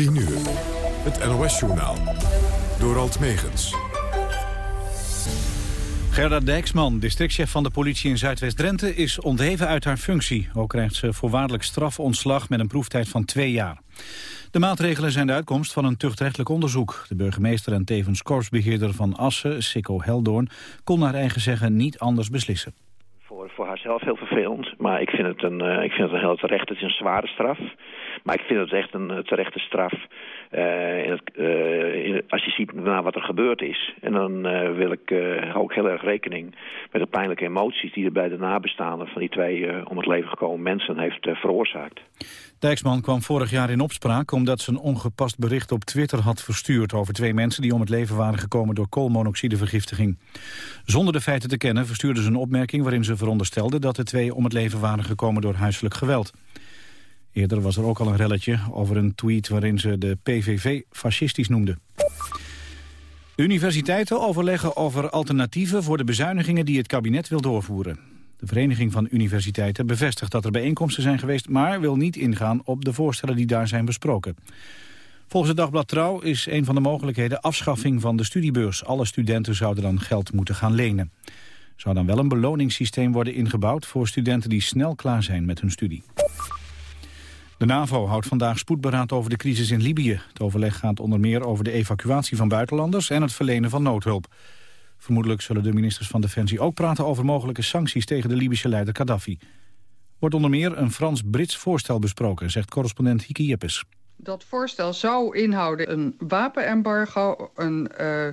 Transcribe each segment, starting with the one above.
10 uur. Het NOS-journaal. Door Alt Megens. Gerda Dijksman, districtchef van de politie in Zuidwest-Drenthe... is ontheven uit haar functie. Ook krijgt ze voorwaardelijk strafontslag met een proeftijd van twee jaar. De maatregelen zijn de uitkomst van een tuchtrechtelijk onderzoek. De burgemeester en tevens korpsbeheerder van Assen, Sikko Heldoorn... kon naar eigen zeggen niet anders beslissen. Voor, voor haarzelf heel vervelend, maar ik vind het een, uh, ik vind het een heel terecht. Het is een zware straf, maar ik vind het echt een terechte straf... Uh, in het, als je ziet naar wat er gebeurd is. En dan wil ik ook heel erg rekening met de pijnlijke emoties... die er bij de nabestaanden van die twee om het leven gekomen mensen heeft veroorzaakt. Dijksman kwam vorig jaar in opspraak omdat ze een ongepast bericht op Twitter had verstuurd... over twee mensen die om het leven waren gekomen door koolmonoxidevergiftiging. Zonder de feiten te kennen verstuurde ze een opmerking waarin ze veronderstelde... dat de twee om het leven waren gekomen door huiselijk geweld. Eerder was er ook al een relletje over een tweet waarin ze de PVV fascistisch noemde. De universiteiten overleggen over alternatieven voor de bezuinigingen die het kabinet wil doorvoeren. De Vereniging van Universiteiten bevestigt dat er bijeenkomsten zijn geweest... maar wil niet ingaan op de voorstellen die daar zijn besproken. Volgens het dagblad Trouw is een van de mogelijkheden afschaffing van de studiebeurs. Alle studenten zouden dan geld moeten gaan lenen. Zou dan wel een beloningssysteem worden ingebouwd... voor studenten die snel klaar zijn met hun studie. De NAVO houdt vandaag spoedberaad over de crisis in Libië. Het overleg gaat onder meer over de evacuatie van buitenlanders en het verlenen van noodhulp. Vermoedelijk zullen de ministers van Defensie ook praten over mogelijke sancties tegen de Libische leider Gaddafi. Wordt onder meer een Frans-Brits voorstel besproken, zegt correspondent Hiki Jeppes. Dat voorstel zou inhouden een wapenembargo, een uh, uh,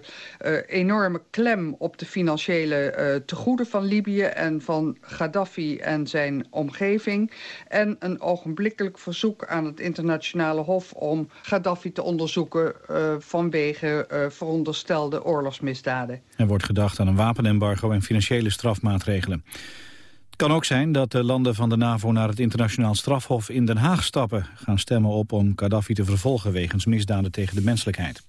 enorme klem op de financiële uh, tegoeden van Libië en van Gaddafi en zijn omgeving. En een ogenblikkelijk verzoek aan het internationale hof om Gaddafi te onderzoeken vanwege veronderstelde oorlogsmisdaden. Er wordt gedacht aan een wapenembargo en financiële strafmaatregelen. Kan ook zijn dat de landen van de NAVO naar het internationaal strafhof in Den Haag stappen. Gaan stemmen op om Gaddafi te vervolgen wegens misdaden tegen de menselijkheid.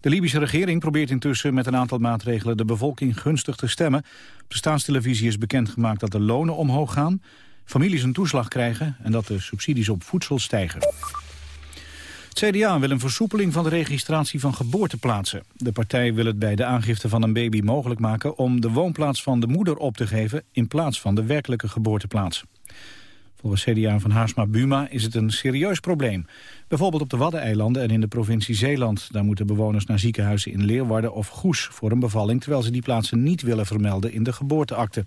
De Libische regering probeert intussen met een aantal maatregelen de bevolking gunstig te stemmen. Op de staatstelevisie is bekendgemaakt dat de lonen omhoog gaan, families een toeslag krijgen en dat de subsidies op voedsel stijgen. CDA wil een versoepeling van de registratie van geboorteplaatsen. De partij wil het bij de aangifte van een baby mogelijk maken... om de woonplaats van de moeder op te geven... in plaats van de werkelijke geboorteplaats. Volgens CDA van Haarsma Buma is het een serieus probleem. Bijvoorbeeld op de Waddeneilanden en in de provincie Zeeland. Daar moeten bewoners naar ziekenhuizen in Leeuwarden of Goes voor een bevalling... terwijl ze die plaatsen niet willen vermelden in de geboorteakte.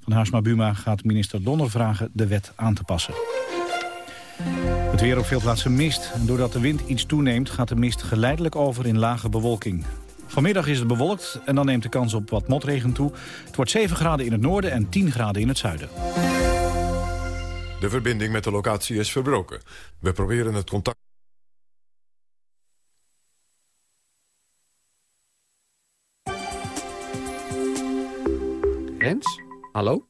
Van Haarsma Buma gaat minister Donner vragen de wet aan te passen. Het weer op veel plaatsen mist. En doordat de wind iets toeneemt gaat de mist geleidelijk over in lage bewolking. Vanmiddag is het bewolkt en dan neemt de kans op wat motregen toe. Het wordt 7 graden in het noorden en 10 graden in het zuiden. De verbinding met de locatie is verbroken. We proberen het contact... Rens? Hallo?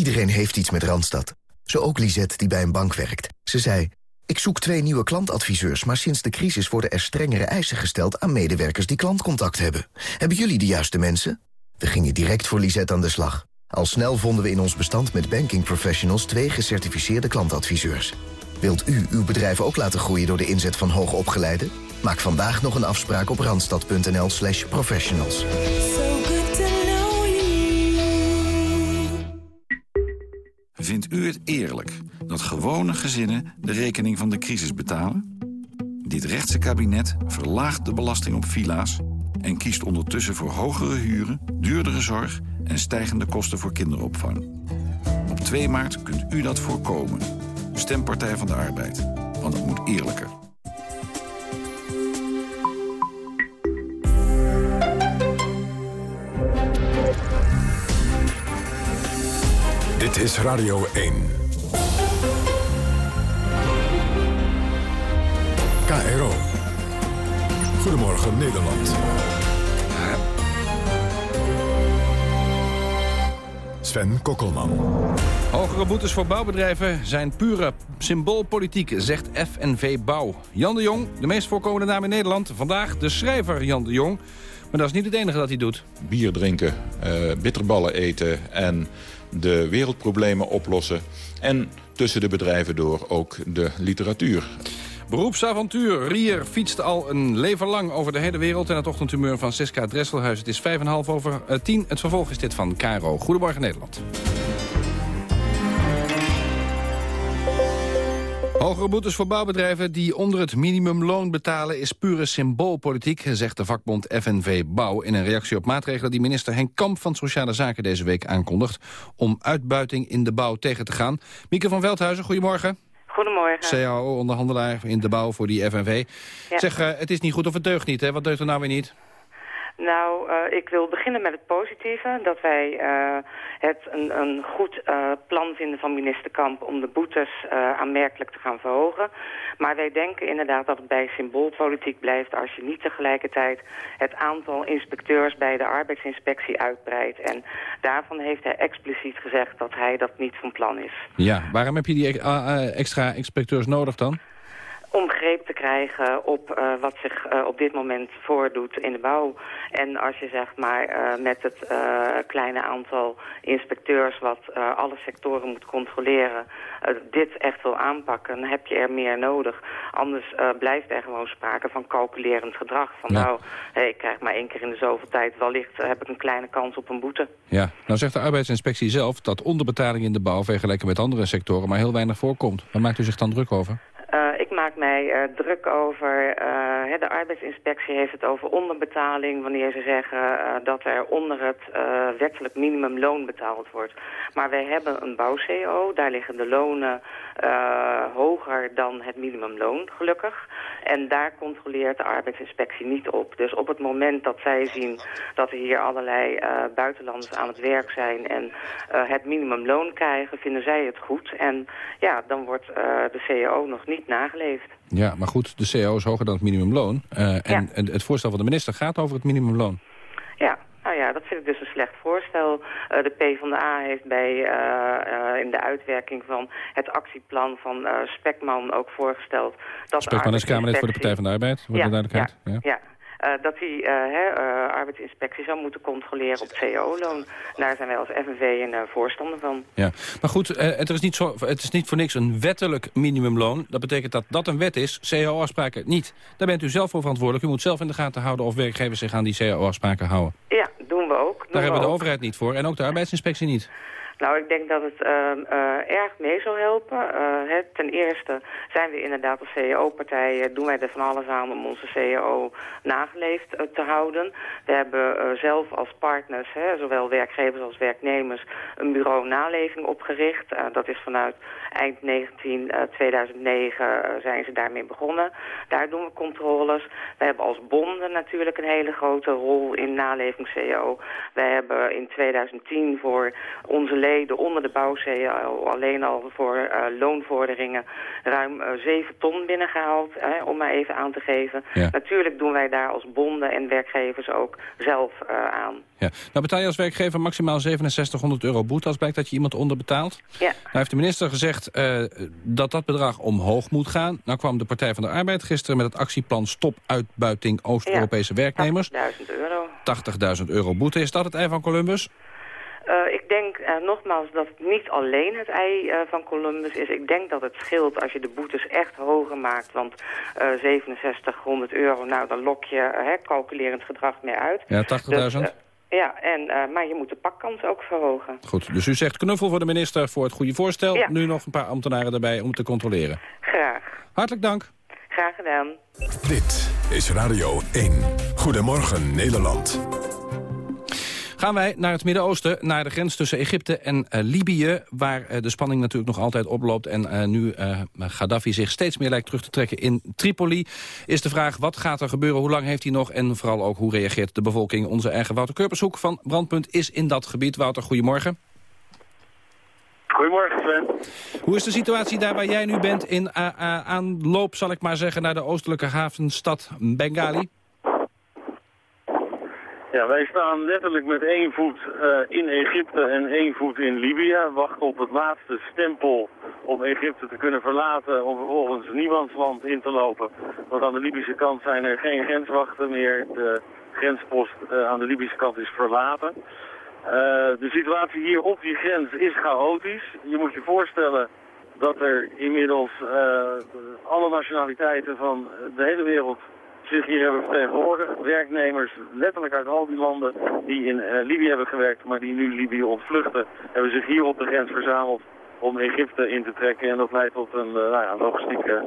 Iedereen heeft iets met Randstad. Zo ook Lisette, die bij een bank werkt. Ze zei, ik zoek twee nieuwe klantadviseurs... maar sinds de crisis worden er strengere eisen gesteld... aan medewerkers die klantcontact hebben. Hebben jullie de juiste mensen? We gingen direct voor Lisette aan de slag. Al snel vonden we in ons bestand met banking professionals... twee gecertificeerde klantadviseurs. Wilt u uw bedrijf ook laten groeien door de inzet van hoogopgeleide? Maak vandaag nog een afspraak op randstad.nl slash professionals. Vindt u het eerlijk dat gewone gezinnen de rekening van de crisis betalen? Dit rechtse kabinet verlaagt de belasting op villa's... en kiest ondertussen voor hogere huren, duurdere zorg... en stijgende kosten voor kinderopvang. Op 2 maart kunt u dat voorkomen. Stem Partij van de Arbeid, want het moet eerlijker. Dit is Radio 1. KRO. Goedemorgen Nederland. Sven Kokkelman. Hogere boetes voor bouwbedrijven zijn pure symboolpolitiek, zegt FNV Bouw. Jan de Jong, de meest voorkomende naam in Nederland. Vandaag de schrijver Jan de Jong. Maar dat is niet het enige dat hij doet. Bier drinken, uh, bitterballen eten en de wereldproblemen oplossen. En tussen de bedrijven door ook de literatuur. Beroepsavontuur. Rier fietst al een leven lang over de hele wereld... en het ochtendhumeur van Siska Dresselhuis. Het is 5,5 over 10. Het vervolg is dit van Caro. Goedemorgen Nederland. Hogere boetes voor bouwbedrijven die onder het minimumloon betalen... is pure symboolpolitiek, zegt de vakbond FNV Bouw... in een reactie op maatregelen die minister Henk Kamp van Sociale Zaken deze week aankondigt... om uitbuiting in de bouw tegen te gaan. Mieke van Veldhuizen, goedemorgen. Goedemorgen. CAO-onderhandelaar in de bouw voor die FNV. Zeg, uh, het is niet goed of het deugt niet, hè? Wat deugt er nou weer niet? Nou, uh, ik wil beginnen met het positieve. Dat wij uh, het een, een goed uh, plan vinden van minister Kamp om de boetes aanmerkelijk te gaan verhogen. Maar wij denken inderdaad dat het bij symboolpolitiek blijft als je niet tegelijkertijd het aantal inspecteurs bij de arbeidsinspectie uitbreidt. En daarvan heeft hij expliciet gezegd dat hij dat niet van plan is. Ja, waarom heb je die extra inspecteurs nodig dan? Om greep te krijgen op uh, wat zich uh, op dit moment voordoet in de bouw. En als je zeg maar uh, met het kleine aantal inspecteurs wat alle sectoren moet controleren, dit echt wil aanpakken, dan heb je er meer nodig. Anders blijft er gewoon sprake van calculerend gedrag. Van nou, hey, ik krijg maar één keer in de zoveel tijd, wellicht heb ik een kleine kans op een boete. Ja, nou zegt de arbeidsinspectie zelf dat onderbetaling in de bouw vergeleken met andere sectoren maar heel weinig voorkomt. Waar maakt u zich dan druk over? Uh, ik maak mij uh, druk over, uh, de arbeidsinspectie heeft het over onderbetaling... wanneer ze zeggen dat er onder het wettelijk minimumloon betaald wordt. Maar wij hebben een bouw-CO, daar liggen de lonen hoger dan het minimumloon, gelukkig. En daar controleert de arbeidsinspectie niet op. Dus op het moment dat zij zien dat er hier allerlei buitenlanders aan het werk zijn... en het minimumloon krijgen, vinden zij het goed. En ja, dan wordt de CEO nog niet nageleefd. Ja, maar goed, de CO is hoger dan het minimumloon. Uh, en, en, het voorstel van de minister gaat over het minimumloon. Ja, nou ja, dat vind ik dus een slecht voorstel. Uh, de PvdA heeft bij, uh, in de uitwerking van het actieplan van Spekman ook voorgesteld... Dat Spekman is Kamerlid voor de Partij van de Arbeid, voor ja, de duidelijkheid. ja. ja. Uh, dat die uh, arbeidsinspectie zou moeten controleren op CO-loon. Daar zijn wij als FNV een voorstander van. Ja, maar goed, het, is niet zo, het is niet voor niks een wettelijk minimumloon. Dat betekent dat dat een wet is, CAO-afspraken niet. Daar bent u zelf voor verantwoordelijk. U moet zelf in de gaten houden of werkgevers zich aan die CAO-afspraken houden. Ja, doen we ook. Doen Daar hebben we de overheid niet voor en ook de arbeidsinspectie niet. Nou, ik denk dat het uh, uh, erg mee zou helpen. Uh, ten eerste zijn we inderdaad als CEO-partij, doen wij er van alles aan om onze CEO nageleefd te houden. We hebben zelf als partners, hè, zowel werkgevers als werknemers, een bureau naleving opgericht. dat is vanuit eind 19, 2009 zijn ze daarmee begonnen. Daar doen we controles. We hebben als bonden natuurlijk een hele grote rol in naleving CEO. Wij hebben in 2010 voor onze leden onder de bouwzee alleen al voor uh, loonvorderingen ruim uh, 7 ton binnengehaald, hè, om maar even aan te geven. Ja. Natuurlijk doen wij daar als bonden en werkgevers ook zelf uh, aan. Ja. Nou betaal je als werkgever maximaal 6700 euro boete als blijkt dat je iemand onderbetaalt. Ja. Nou heeft de minister gezegd dat dat bedrag omhoog moet gaan. Nou kwam de Partij van de Arbeid gisteren met het actieplan Stop Uitbuiting Oost-Europese ja. werknemers. 80.000 euro. 80.000 euro boete. Is dat het ei van Columbus? Uh, ik denk uh, nogmaals dat het niet alleen het ei uh, van Columbus is. Ik denk dat het scheelt als je de boetes echt hoger maakt. Want 6700 euro, nou dan lok je hè, calculerend gedrag meer uit. Ja, 80.000? Dus, ja, en, maar je moet de pakkans ook verhogen. Goed, dus u zegt knuffel voor de minister voor het goede voorstel. Ja. Nu nog een paar ambtenaren erbij om te controleren. Graag. Hartelijk dank. Graag gedaan. Dit is Radio 1. Goedemorgen Nederland. Gaan wij naar het Midden-Oosten, naar de grens tussen Egypte en uh, Libië... waar uh, de spanning natuurlijk nog altijd oploopt... en uh, nu Gaddafi zich steeds meer lijkt terug te trekken in Tripoli... is de vraag wat gaat er gebeuren, hoe lang heeft hij nog... en vooral ook hoe reageert de bevolking. Onze eigen Wouter Kurpershoek van Brandpunt is in dat gebied. Wouter, goedemorgen. Goedemorgen Sven. Hoe is de situatie daar waar jij nu bent in aanloop, zal ik maar zeggen, naar de oostelijke havenstad Bengali? Ja, wij staan letterlijk met één voet uh, in Egypte en één voet in Libië. Wachten op het laatste stempel om Egypte te kunnen verlaten om vervolgens niemandsland in te lopen. Want aan de Libische kant zijn er geen grenswachten meer. De grenspost uh, aan de Libische kant is verlaten. Uh, de situatie hier op die grens is chaotisch. Je moet je voorstellen dat er inmiddels alle nationaliteiten van de hele wereld zich hier hebben vertegenwoordigd. Werknemers, letterlijk uit al die landen die in uh, Libië hebben gewerkt, maar die nu Libië ontvluchten, hebben zich hier op de grens verzameld om Egypte in te trekken. En dat leidt tot een uh, nou ja, logistieke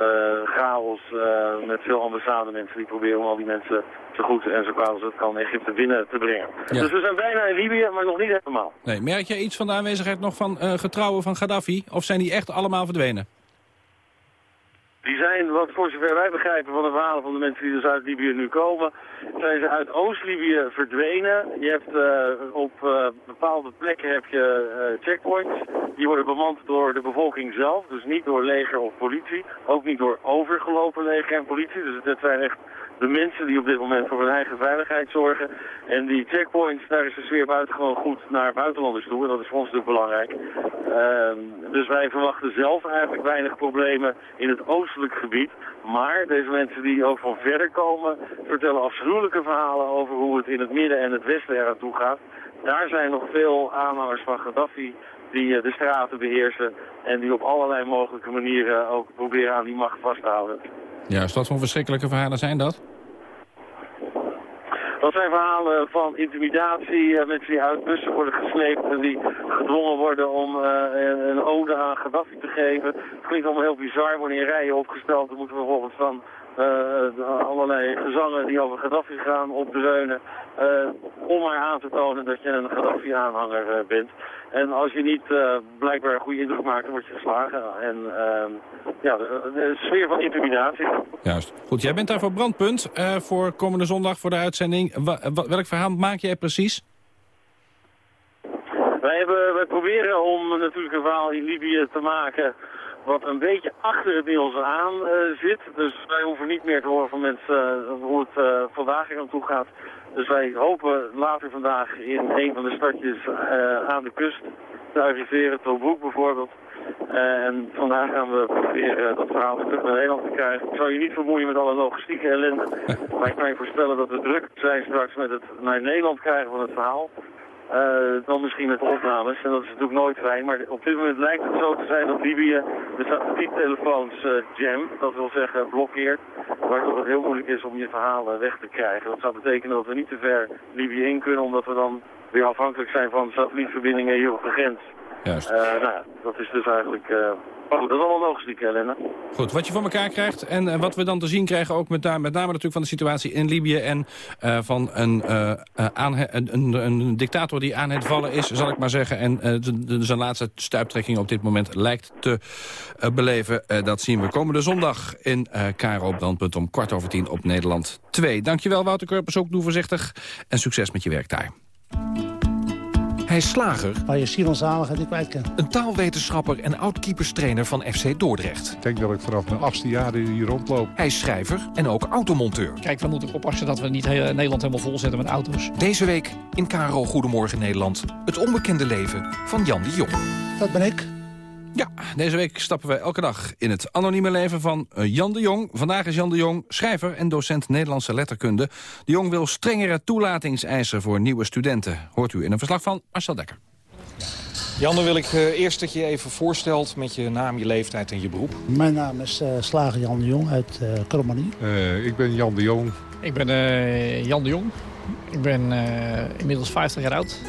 uh, chaos met veel ambassademensen die proberen om al die mensen zo goed en zo kwaad als het kan Egypte binnen te brengen. Ja. Dus we zijn bijna in Libië, maar nog niet helemaal. Nee, merk je iets van de aanwezigheid nog van getrouwen van Gaddafi? Of zijn die echt allemaal verdwenen? Die zijn, wat voor zover wij begrijpen van de verhalen van de mensen die dus uit Libië nu komen, zijn ze uit Oost-Libië verdwenen. Je hebt uh, op uh, bepaalde plekken heb je uh, checkpoints. Die worden bemand door de bevolking zelf, dus niet door leger of politie. Ook niet door overgelopen leger en politie. Dus het zijn echt de mensen die op dit moment voor hun eigen veiligheid zorgen. En die checkpoints, daar is de sfeer buitengewoon goed naar buitenlanders toe. En dat is voor ons natuurlijk belangrijk. Uh, dus wij verwachten zelf eigenlijk weinig problemen in het oostelijk gebied. Maar deze mensen die ook van verder komen, vertellen afschuwelijke verhalen over hoe het in het midden en het westen eraan toe gaat. Daar zijn nog veel aanhangers van Gaddafi die de straten beheersen en die op allerlei mogelijke manieren ook proberen aan die macht vast te houden. Juist, wat voor verschrikkelijke verhalen zijn dat? Dat zijn verhalen van intimidatie, uh, mensen die uit bussen worden gesleept en die gedwongen worden om uh, een, ode aan Gaddafi te geven. Het klinkt allemaal heel bizar, worden in rijen opgesteld, dan moeten we vervolgens van uh, allerlei gezangen die over Gaddafi gaan opdreunen, om maar aan te tonen dat je een Gaddafi-aanhanger bent. En als je niet uh, blijkbaar een goede indruk maakt, dan word je geslagen. En uh, ja, de, sfeer van intimidatie. Juist. Goed, jij bent daar voor Brandpunt voor komende zondag voor de uitzending. Wa welk verhaal maak jij precies? Wij, hebben, wij proberen om natuurlijk een verhaal in Libië te maken wat een beetje achter het nieuws aan zit. Dus wij hoeven niet meer te horen van mensen hoe het vandaag er aan toe gaat. Dus wij hopen later vandaag in een van de stadjes aan de kust te arriveren, Tobruk bijvoorbeeld. En vandaag gaan we proberen dat verhaal terug naar Nederland te krijgen. Ik zal je niet vermoeien met alle logistieke ellende, maar ik kan je voorstellen dat we druk zijn straks met het naar Nederland krijgen van het verhaal. Uh, dan misschien met opnames. En dat is natuurlijk nooit fijn. Maar op dit moment lijkt het zo te zijn dat Libië de satelliettelefoons uh, jam, dat wil zeggen blokkeert. Waardoor het heel moeilijk is om je verhalen weg te krijgen. Dat zou betekenen dat we niet te ver Libië in kunnen, omdat we dan weer afhankelijk zijn van satellietverbindingen hier op de grens. Juist. Uh, nou ja, dat is dus eigenlijk... Goed, dat is allemaal logistiek, Helena. Goed, wat je voor elkaar krijgt en, en wat we dan te zien krijgen... ook met, met name natuurlijk van de situatie in Libië... en uh, van een, uh, aan, een, een, dictator die aan het vallen is, zal ik maar zeggen... en uh, zijn laatste stuiptrekking op dit moment lijkt te beleven. dat zien we komende zondag in Brandpunt om kwart over tien op Nederland 2. Dankjewel, Wouter Kurpers, ook doe voorzichtig en succes met je werk daar. Hij is slager. Waar je en zaligheid niet kwijt kan. Een taalwetenschapper en oud-keeperstrainer van FC Dordrecht. Ik denk dat ik vanaf mijn achtste jaar hier rondloop. Hij is schrijver en ook automonteur. Kijk, we moeten oppassen dat we niet heel Nederland helemaal vol zetten met auto's. Deze week in Karo Goedemorgen Nederland. Het onbekende leven van Jan de Jong. Dat ben ik. Ja, deze week stappen we elke dag in het anonieme leven van Jan de Jong. Vandaag is Jan de Jong schrijver en docent Nederlandse letterkunde. De Jong wil strengere toelatingseisen voor nieuwe studenten. Hoort u in een verslag van Marcel Dekker. Jan, dan wil ik uh, eerst dat je je even voorstelt met je naam, je leeftijd en je beroep. Mijn naam is uh, Slager Jan de Jong uit uh, Krommenie. ik ben Jan de Jong. Ik ben Jan de Jong. Ik ben inmiddels 50 jaar oud.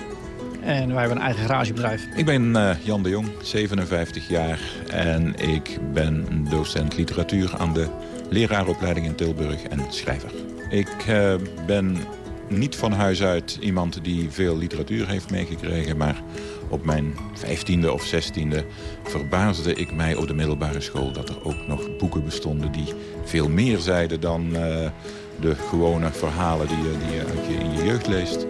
En wij hebben een eigen garagebedrijf. Ik ben uh, Jan de Jong, 57 jaar. En ik ben docent literatuur aan de leraaropleiding in Tilburg en schrijver. Ik uh, ben niet van huis uit iemand die veel literatuur heeft meegekregen... maar op mijn vijftiende of zestiende verbaasde ik mij op de middelbare school... dat er ook nog boeken bestonden die veel meer zeiden dan uh, de gewone verhalen die je, die je uit je, in je jeugd leest...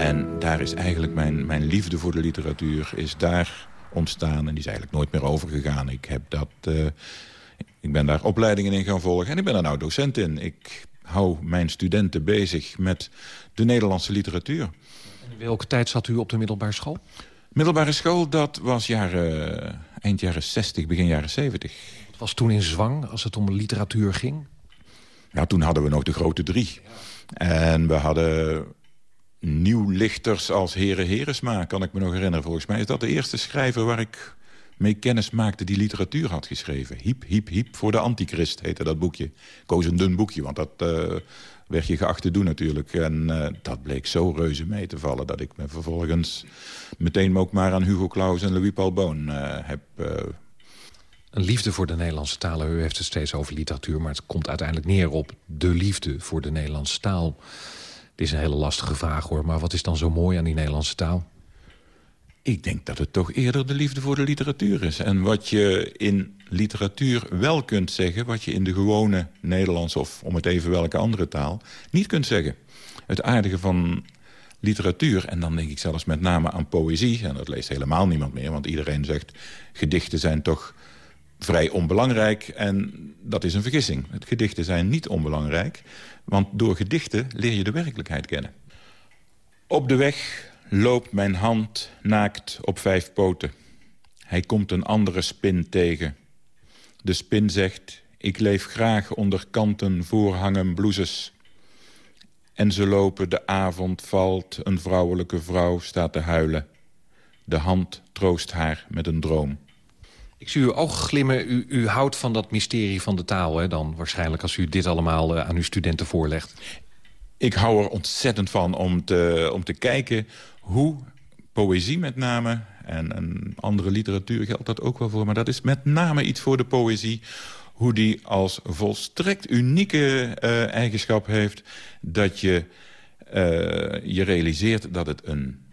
En daar is eigenlijk mijn, mijn liefde voor de literatuur is daar ontstaan. En die is eigenlijk nooit meer overgegaan. Ik, heb dat, uh, ik ben daar opleidingen in gaan volgen en ik ben er nou docent in. Ik hou mijn studenten bezig met de Nederlandse literatuur. En in welke tijd zat u op de middelbare school? Middelbare school, dat was jaren, eind jaren 60, begin jaren 70. Het was toen in zwang als het om literatuur ging? Nou, toen hadden we nog de grote drie. En we hadden nieuwlichters als Heren Heresma, kan ik me nog herinneren. Volgens mij is dat de eerste schrijver waar ik mee kennis maakte die literatuur had geschreven. Hiep, hiep, hiep voor de antichrist heette dat boekje. Ik koos een dun boekje, want dat uh, werd je geacht te doen natuurlijk. En uh, dat bleek zo reuze mee te vallen... dat ik me vervolgens meteen ook maar aan Hugo Claus en Louis Paul Boon uh, heb... Een liefde voor de Nederlandse taal. U heeft het steeds over literatuur, maar het komt uiteindelijk neer op de liefde voor de Nederlandse taal. Dit is een hele lastige vraag hoor, maar wat is dan zo mooi aan die Nederlandse taal? Ik denk dat het toch eerder de liefde voor de literatuur is. En wat je in literatuur wel kunt zeggen... wat je in de gewone Nederlands of om het even welke andere taal... niet kunt zeggen. Het aardige van literatuur, en dan denk ik zelfs met name aan poëzie... en dat leest helemaal niemand meer, want iedereen zegt... gedichten zijn toch vrij onbelangrijk en dat is een vergissing. Gedichten zijn niet onbelangrijk, want door gedichten leer je de werkelijkheid kennen. Op de weg loopt mijn hand naakt op vijf poten. Hij komt een andere spin tegen. De spin zegt, ik leef graag onder kanten, voorhangen, blouzes. En ze lopen, de avond valt, een vrouwelijke vrouw staat te huilen. De hand troost haar met een droom. Ik zie uw ogen glimmen. U, u houdt van dat mysterie van de taal, hè, dan waarschijnlijk... als u dit allemaal uh, aan uw studenten voorlegt. Ik hou er ontzettend van om te, om te kijken hoe poëzie met name... En, en andere literatuur geldt dat ook wel voor... maar dat is met name iets voor de poëzie hoe die als volstrekt unieke uh, eigenschap heeft... dat je uh, je realiseert dat het een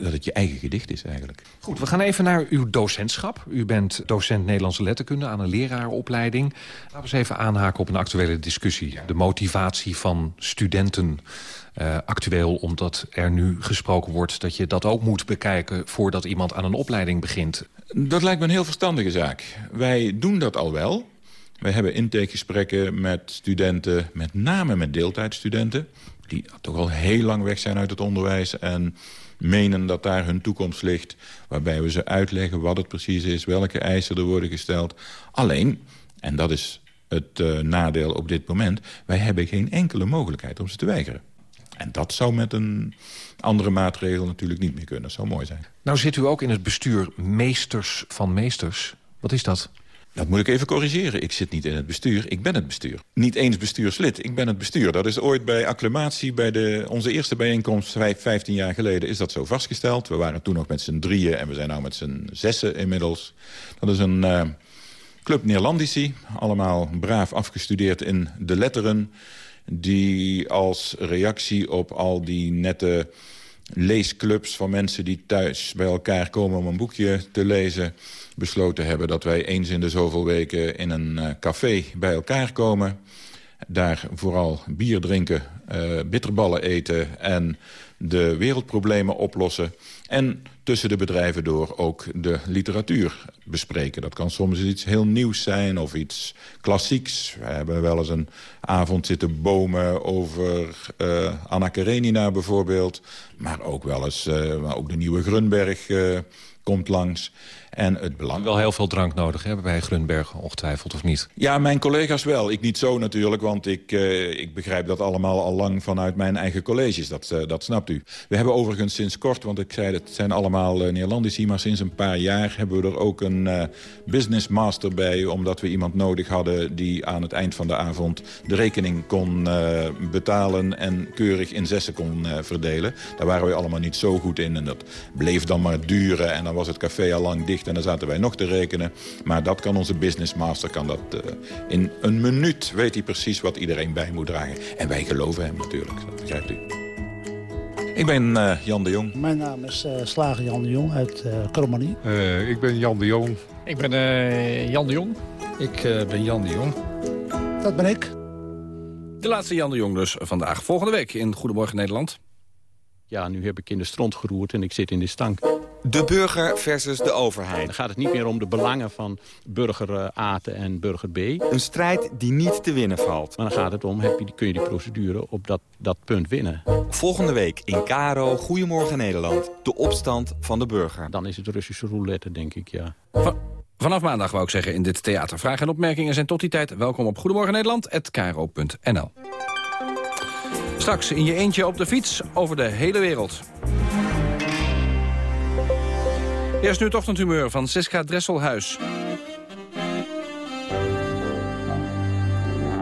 dat het je eigen gedicht is eigenlijk. Goed, we gaan even naar uw docentschap. U bent docent Nederlandse letterkunde aan een leraaropleiding. Laten we eens even aanhaken op een actuele discussie. De motivatie van studenten uh, actueel, omdat er nu gesproken wordt... dat je dat ook moet bekijken voordat iemand aan een opleiding begint. Dat lijkt me een heel verstandige zaak. Wij doen dat al wel. Wij hebben intakegesprekken met studenten, met name met deeltijdstudenten... die toch al heel lang weg zijn uit het onderwijs... en menen dat daar hun toekomst ligt. Waarbij we ze uitleggen wat het precies is, welke eisen er worden gesteld. Alleen, en dat is het uh, nadeel op dit moment... wij hebben geen enkele mogelijkheid om ze te weigeren. En dat zou met een andere maatregel natuurlijk niet meer kunnen. Dat zou mooi zijn. Nou zit u ook in het bestuur Meesters van Meesters. Wat is dat? Dat moet ik even corrigeren. Ik zit niet in het bestuur, ik ben het bestuur. Niet eens bestuurslid, ik ben het bestuur. Dat is ooit bij acclamatie, bij de, onze eerste bijeenkomst... 15 jaar geleden is dat zo vastgesteld. We waren toen nog met z'n drieën en we zijn nu met z'n zessen inmiddels. Dat is een uh, club Neerlandici, allemaal braaf afgestudeerd in de letteren... die als reactie op al die nette leesclubs van mensen die thuis bij elkaar komen om een boekje te lezen besloten hebben dat wij eens in de zoveel weken in een uh, café bij elkaar komen. Daar vooral bier drinken, uh, bitterballen eten en de wereldproblemen oplossen. En tussen de bedrijven door ook de literatuur bespreken. Dat kan soms iets heel nieuws zijn of iets klassieks. We hebben wel eens een avond zitten bomen over uh, Anna Karenina bijvoorbeeld. Maar ook wel eens uh, ook de nieuwe Grunberg uh, komt langs. En het belang... Wel heel veel drank nodig hebben bij Grunberg, ongetwijfeld of niet? Ja, mijn collega's wel. Ik niet zo natuurlijk, want ik, uh, ik begrijp dat allemaal al lang vanuit mijn eigen colleges. Dat, uh, dat snapt u. We hebben overigens sinds kort, want ik zei het zijn allemaal uh, Neerlandici... maar sinds een paar jaar hebben we er ook een business master bij... omdat we iemand nodig hadden die aan het eind van de avond de rekening kon betalen... en keurig in zessen kon verdelen. Daar waren we allemaal niet zo goed in en dat bleef dan maar duren... en dan was het café al lang dicht en dan zaten wij nog te rekenen. Maar dat kan onze business master kan dat in een minuut weet hij precies wat iedereen bij moet dragen. En wij geloven hem natuurlijk, dat begrijpt u. Ik ben uh, Jan de Jong. Mijn naam is uh, Slager Jan de Jong uit uh, Krommenie. ik ben Jan de Jong. Ik ben Jan de Jong. Ik ben Jan de Jong. Dat ben ik. De laatste Jan de Jong dus vandaag. Volgende week in Goedemorgen Nederland. Ja, nu heb ik in de stront geroerd en ik zit in de stank. De burger versus de overheid. Dan gaat het niet meer om de belangen van burger A en burger B. Een strijd die niet te winnen valt. Maar dan gaat het om, heb je, kun je die procedure op dat, dat punt winnen. Volgende week in Karo, Goedemorgen Nederland. De opstand van de burger. Dan is het Russische roulette, denk ik, ja. vanaf maandag wou ik zeggen in dit theater. Vragen en opmerkingen zijn tot die tijd welkom op Goedemorgen Nederland@karo.nl. Straks in je eentje op de fiets over de hele wereld. Eerst nu het ochtendhumeur van Siska Dresselhuis.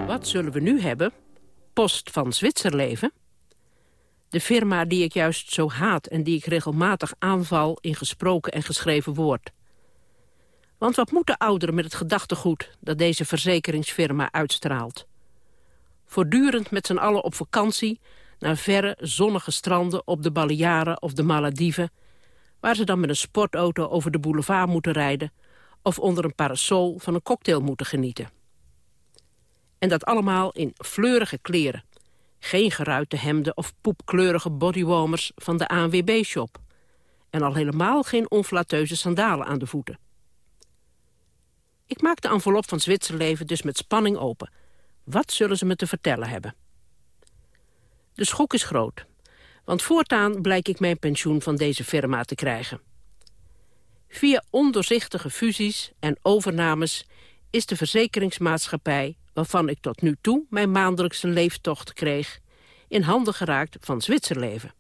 Wat zullen we nu hebben? Post van Zwitserleven? De firma die ik juist zo haat en die ik regelmatig aanval in gesproken en geschreven woord. Want wat moeten ouderen met het gedachtegoed dat deze verzekeringsfirma uitstraalt? Voortdurend met z'n allen op vakantie naar verre zonnige stranden op de Balearen of de Malediven waar ze dan met een sportauto over de boulevard moeten rijden... of onder een parasol van een cocktail moeten genieten. En dat allemaal in fleurige kleren. Geen geruite hemden of poepkleurige bodywarmers van de ANWB-shop. En al helemaal geen onflateuze sandalen aan de voeten. Ik maak de envelop van Zwitserleven dus met spanning open. Wat zullen ze me te vertellen hebben? De schok is groot. Want voortaan blijk ik mijn pensioen van deze firma te krijgen. Via ondoorzichtige fusies en overnames is de verzekeringsmaatschappij... waarvan ik tot nu toe mijn maandelijkse leeftocht kreeg... in handen geraakt van Zwitserleven.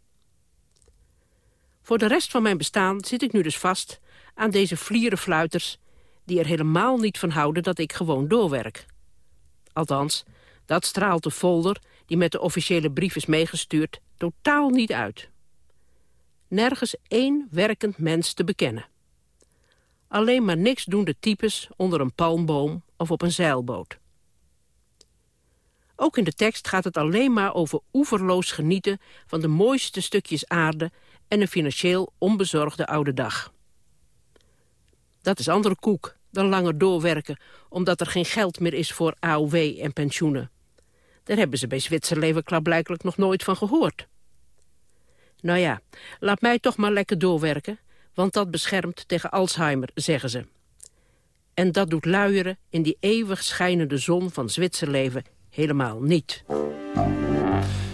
Voor de rest van mijn bestaan zit ik nu dus vast aan deze vlierenfluiters... die er helemaal niet van houden dat ik gewoon doorwerk. Althans, dat straalt de folder die met de officiële brief is meegestuurd totaal niet uit. Nergens één werkend mens te bekennen. Alleen maar niks doen de types onder een palmboom of op een zeilboot. Ook in de tekst gaat het alleen maar over oeverloos genieten van de mooiste stukjes aarde en een financieel onbezorgde oude dag. Dat is andere koek dan langer doorwerken, omdat er geen geld meer is voor AOW en pensioenen. Daar hebben ze bij Zwitserleven klaarblijkelijk nog nooit van gehoord. Nou ja, laat mij toch maar lekker doorwerken, want dat beschermt tegen Alzheimer, zeggen ze. En dat doet luieren in die eeuwig schijnende zon van Zwitserleven helemaal niet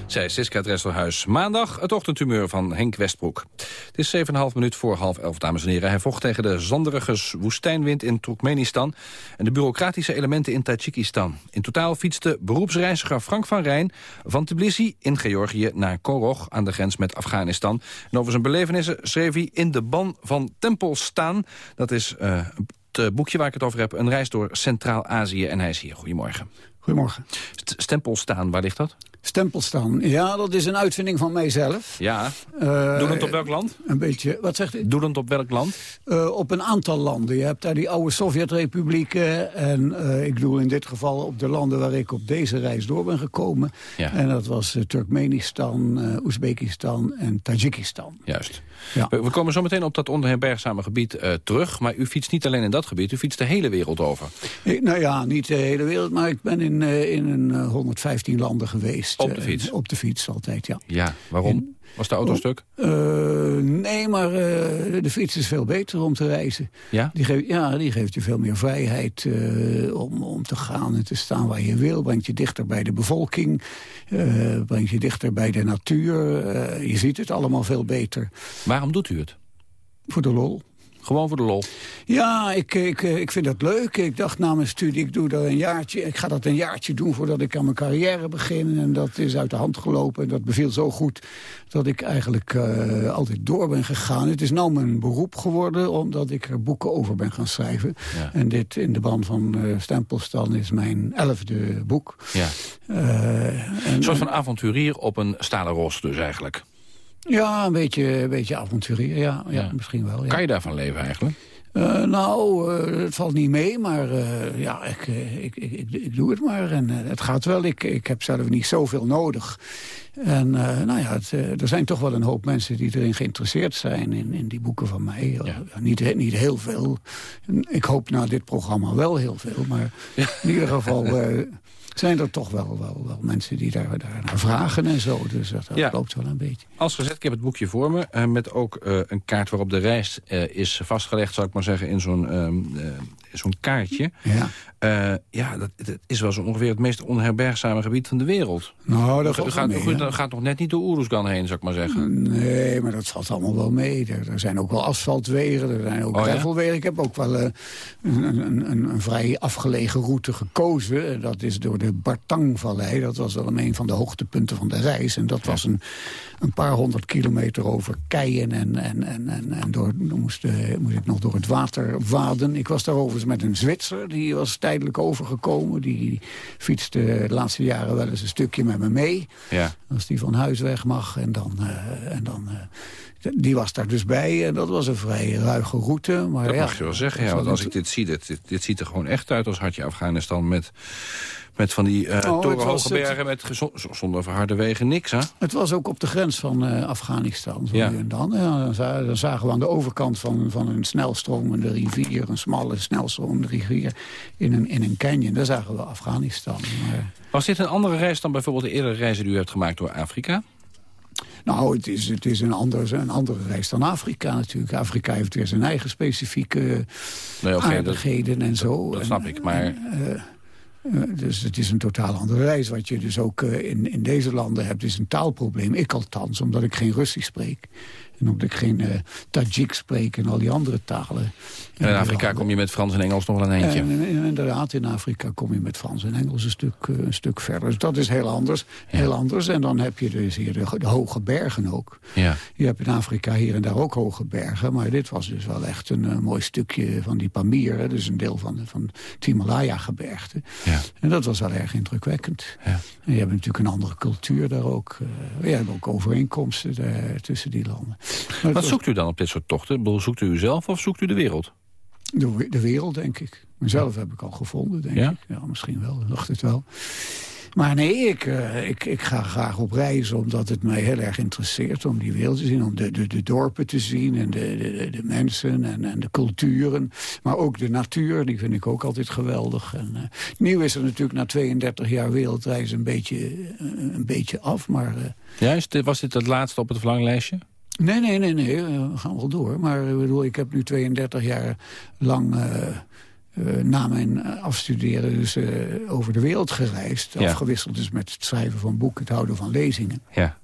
zei Siska Dresselhuis. Maandag het ochtendtumeur van Henk Westbroek. Het is 7,5 minuut voor half elf, dames en heren. Hij vocht tegen de zanderige woestijnwind in Turkmenistan... en de bureaucratische elementen in Tajikistan. In totaal fietste beroepsreiziger Frank van Rijn van Tbilisi in Georgië naar Korog aan de grens met Afghanistan. En over zijn belevenissen schreef hij in de ban van Tempelstaan. Dat is uh, het boekje waar ik het over heb. Een reis door Centraal-Azië en hij is hier. Goedemorgen. Goedemorgen. Stempelstaan, waar ligt dat? Stempelstaan. Ja, dat is een uitvinding van mijzelf. Ja. Uh, Doelend op welk land? Een beetje, wat zegt u? Doelend op welk land? Uh, op een aantal landen. Je hebt daar die oude Sovjetrepublieken. En uh, ik bedoel in dit geval op de landen waar ik op deze reis door ben gekomen. Ja. En dat was Turkmenistan, Oezbekistan en Tajikistan. Juist. Ja. We, we, komen zo meteen op dat onherbergzame gebied terug. Maar u fietst niet alleen in dat gebied, u fietst de hele wereld over. Ik, nou ja, niet de hele wereld, maar ik ben in, in een 115 landen geweest. Op de fiets? Op de fiets altijd, ja. Ja, waarom? Was de auto oh, stuk? Uh, nee, maar uh, de fiets is veel beter om te reizen. Ja? Die geeft, ja, die geeft je veel meer vrijheid om, om te gaan en te staan waar je wil. Brengt je dichter bij de bevolking. Brengt je dichter bij de natuur. je ziet het allemaal veel beter. Waarom doet u het? Voor de lol. Gewoon voor de lol? Ja, ik, ik, ik vind dat leuk. Ik dacht na mijn studie, ik, doe dat een jaartje, ik ga dat een jaartje doen voordat ik aan mijn carrière begin. En dat is uit de hand gelopen. En dat beviel zo goed dat ik eigenlijk uh, altijd door ben gegaan. Het is nou mijn beroep geworden, omdat ik er boeken over ben gaan schrijven. Ja. En dit in de band van uh, Stempelstan is mijn elfde boek. Ja. Uh, een soort van avonturier op een stalen ros dus eigenlijk. Ja, een beetje, een beetje avonturier, ja, ja, ja. misschien wel. Ja. Kan je daarvan leven eigenlijk? Uh, nou, uh, het valt niet mee, maar uh, ja, ik, ik, ik, ik, doe het maar. En het gaat wel. Ik, ik heb zelf niet zoveel nodig. En nou ja, het, er zijn toch wel een hoop mensen die erin geïnteresseerd zijn... in, in die boeken van mij. Ja. niet, niet heel veel. Ik hoop na dit programma wel heel veel. Maar in ieder geval zijn er toch wel, wel, wel mensen die daar, daar naar vragen en zo. Dus dat, dat Ja. loopt wel een beetje. Als gezet, ik heb het boekje voor me. eh, met ook eh, een kaart waarop de reis eh, is vastgelegd, zou ik maar zeggen, in zo'n ehm, eh, zo'n kaartje. Ja. Eh, ja, dat, dat is wel zo ongeveer het meest onherbergzame gebied van de wereld. Nou, dat gaat, mee, u hè? gaat- gaat nog net niet door Oeruzgan heen, zou ik maar zeggen. Nee, maar dat valt allemaal wel mee. Er, er zijn ook wel asfaltwegen, er zijn ook Oh, ja? gravelwegen. Ik heb ook wel eh, een, een, een, een vrij afgelegen route gekozen. Dat is door de Bartangvallei. Dat was wel een van de hoogtepunten van de reis. En dat was een, een paar honderd kilometer over keien. En, en, en, en, en door, moest, eh, moest ik nog door het water waden. Ik was daar overigens met een Zwitser. Die was tijdelijk overgekomen. Die fietste de laatste jaren wel eens een stukje met me mee. Ja. Als die van huis weg mag. En dan, eh, en dan, eh, die was daar dus bij. En dat was een vrij ruige route. Maar Dat ja, mag je wel zeggen, ja. Want als ik dit zie, dit, dit, dit ziet er gewoon echt uit als hartje Afghanistan... met, met van die eh Oh, torenhoge bergen met zonder verharde wegen niks, hè? Het was ook op de grens van eh, Afghanistan. Zo Ja. en dan. Ja, dan, za- dan zagen we aan de overkant van, van een snelstromende rivier... een smalle snelstromende rivier in een, in een canyon. Daar zagen we Afghanistan. Maar, Was dit een andere reis dan bijvoorbeeld de eerdere reizen die u hebt gemaakt door Afrika? nou, het is, het is een, andere, een andere reis dan Afrika natuurlijk. Afrika heeft weer zijn eigen specifieke Nee, dat- en zo. Dat snap ik, maar... eh, dus het is een totaal andere reis. Wat je dus ook eh, in, in deze landen hebt, is een taalprobleem. Ik althans, omdat ik geen Russisch spreek. En omdat ik geen eh Tajik spreek en al die andere talen. in Afrika kom je met Frans en Engels nog wel een eentje. En, en- en inderdaad, in Afrika kom je met Frans en Engels een stuk, eh, een stuk verder. Dus dat is heel anders. Heel anders. En dan heb je dus hier de, de hoge bergen ook. Ja. Je hebt in Afrika hier en daar ook hoge bergen. Maar dit was dus wel echt een eh, mooi stukje van die Pamir. hè, Dus een deel van, de- van het Himalaya-gebergte. Ja. En dat was wel erg indrukwekkend. Ja. En je hebt natuurlijk een andere cultuur daar ook. eh, je hebt ook overeenkomsten daar, tussen die landen. Maar Wat zoekt u dan op dit soort tochten? Zoekt u uzelf of zoekt u de wereld? de, de wereld, denk ik. Mezelf heb ik al gevonden, denk Ja? ik. Ja, misschien wel. Dacht het wel. Maar nee, ik, eh, ik, ik ga graag op reis omdat het mij heel erg interesseert om die wereld te zien. Om de, de, de dorpen te zien en de, de, de mensen en, en de culturen. Maar ook de natuur, die vind ik ook altijd geweldig. En, eh, nieuw is er natuurlijk na 32 jaar wereldreis een beetje, eh, een beetje af. Maar Juist, was dit het laatste op het verlanglijstje? Nee, nee, nee, nee. eh, We gaan wel door. Maar ik bedoel, ik heb nu 32 jaar lang eh, eh, na mijn eh, afstuderen dus, eh, over de wereld gereisd. Ja. Afgewisseld dus met het schrijven van boeken, het houden van lezingen. Ja.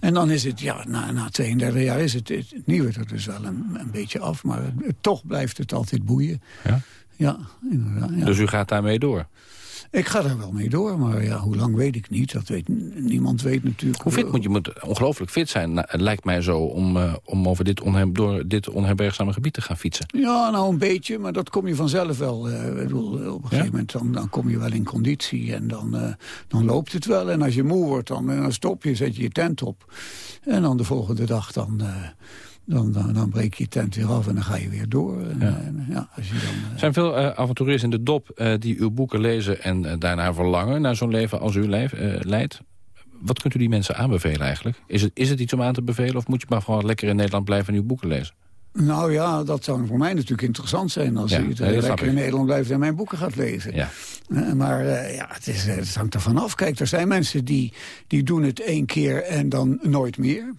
En dan is het, ja, na, na 32 jaar is het, het nieuwe er dus wel een, een beetje af. Maar het- toch blijft het altijd boeien. Ja? Ja, inderdaad. Ja. Dus u gaat daarmee door? Ik ga daar wel mee door, maar ja, hoe lang weet ik niet. Dat weet, niemand weet natuurlijk. Hoe fit moet je? moet ongelooflijk fit zijn, nou, het lijkt mij zo, om, eh, om over dit door dit onherbergzame gebied te gaan fietsen. Ja, nou een beetje, maar dat kom je vanzelf wel. eh, ik bedoel, op een gegeven moment dan, dan kom je wel in conditie en dan, eh, dan loopt het wel. En als je moe wordt, dan, eh, dan stop je, zet je je tent op. En dan de volgende dag dan, eh, dan, dan, dan breek je tent weer af en dan ga je weer door. En, Ja. ja. ja, als je dan, eh, Er zijn veel eh, avonturiers in de dop eh, die uw boeken lezen en daarna verlangen naar zo'n leven als u leef, leidt. Wat kunt u die mensen aanbevelen eigenlijk? Is het, is het iets om aan te bevelen of moet je maar gewoon lekker in Nederland blijven en uw boeken lezen? Nou ja, dat zou voor mij natuurlijk interessant zijn... als Ja, nee, snap lekker in. Nederland blijft en mijn boeken gaat lezen. Ja. Maar ja, het, is, het hangt ervan af. Kijk, er zijn mensen die, die doen het één keer en dan nooit meer.